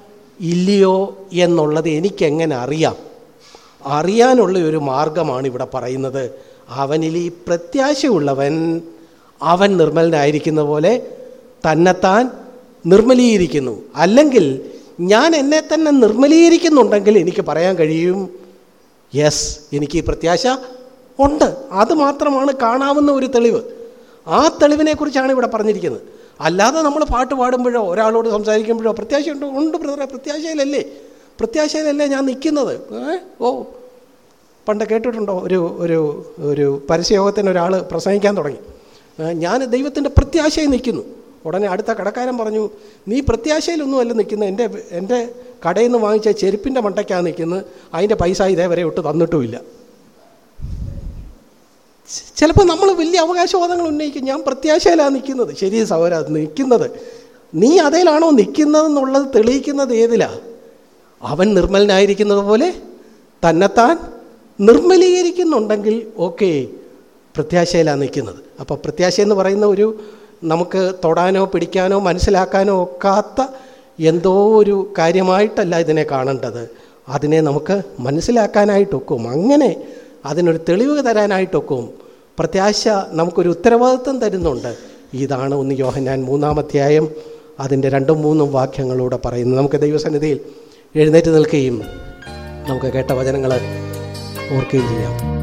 ഇല്ലയോ എന്നുള്ളത് എനിക്കെങ്ങനെ അറിയാം? അറിയാനുള്ള ഒരു മാർഗമാണ് ഇവിടെ പറയുന്നത്. അവനിൽ ഈ പ്രത്യാശയുള്ളവൻ അവൻ നിർമ്മലനായിരിക്കുന്ന പോലെ തന്നെത്താൻ നിർമ്മലീകരിക്കുന്നു. അല്ലെങ്കിൽ ഞാൻ എന്നെ തന്നെ നിർമ്മലീകരിക്കുന്നുണ്ടെങ്കിൽ എനിക്ക് പറയാൻ കഴിയും യെസ് എനിക്ക് ഈ പ്രത്യാശ ഉണ്ട്. അത് മാത്രമാണ് കാണാവുന്ന ഒരു തെളിവ്. ആ തെളിവിനെക്കുറിച്ചാണ് ഇവിടെ പറഞ്ഞിരിക്കുന്നത്. അല്ലാതെ നമ്മൾ പാട്ട് പാടുമ്പോഴോ ഒരാളോട് സംസാരിക്കുമ്പോഴോ പ്രത്യാശയുണ്ടോ ഉണ്ട് ബ്രദറെ പ്രത്യാശയിലല്ലേ? പ്രത്യാശയിലല്ലേ ഞാൻ നിൽക്കുന്നത്? ഓ. പണ്ട് കേട്ടിട്ടുണ്ടോ? ഒരു ഒരു ഒരു പരസ്യയോഗത്തിന് ഒരാൾ പ്രസംഗിക്കാൻ തുടങ്ങി. ഞാൻ ദൈവത്തിന്റെ പ്രത്യാശയിൽ നിൽക്കുന്നു. ഉടനെ അടുത്ത കടക്കാരൻ പറഞ്ഞു നീ പ്രത്യാശയിലൊന്നും അല്ല നിൽക്കുന്നത്. എന്റെ എന്റെ കടയിൽ നിന്ന് വാങ്ങിച്ച ചെരുപ്പിന്റെ മണ്ടയ്ക്കാണ് നിൽക്കുന്നത്. അതിന്റെ പൈസ ഇതേവരെ ഒട്ട് തന്നിട്ടുമില്ല. ചിലപ്പോൾ നമ്മൾ വലിയ അവകാശവാദങ്ങൾ ഉന്നയിക്കും. ഞാൻ പ്രത്യാശയിലാണ് നിൽക്കുന്നത്. ശരി സഹോര നിൽക്കുന്നത്. നീ അതേലാണോ നിൽക്കുന്നതെന്നുള്ളത് തെളിയിക്കുന്നത് ഏതിലാ? അവൻ നിർമ്മലനായിരിക്കുന്നത് പോലെ തന്നെത്താൻ നിർമ്മലീകരിക്കുന്നുണ്ടെങ്കിൽ ഓക്കെ പ്രത്യാശയിലാണ് നിൽക്കുന്നത്. അപ്പോൾ പ്രത്യാശ എന്ന് പറയുന്ന ഒരു നമുക്ക് തൊടാനോ പിടിക്കാനോ മനസ്സിലാക്കാനോ ഒക്കാത്ത എന്തോ ഒരു കാര്യമായിട്ടല്ല ഇതിനെ കാണേണ്ടത്. അതിനെ നമുക്ക് മനസ്സിലാക്കാനായിട്ടൊക്കും അങ്ങനെ അതിനൊരു തെളിവ് തരാനായിട്ടൊക്കും പ്രത്യാശ നമുക്കൊരു ഉത്തരവാദിത്വം തരുന്നുണ്ട്. ഇതാണ് ഒന്ന് യോഹന്നാൻ മൂന്നാമധ്യായം അതിന്റെ രണ്ടും മൂന്നും വാക്യങ്ങളൂടെ പറയുന്നത്. നമുക്ക് ദൈവസന്നിധിയിൽ എഴുന്നേറ്റ് നിൽക്കുകയും നമുക്ക് കേട്ട വചനങ്ങൾ ഓർക്കുകയും ചെയ്യാം.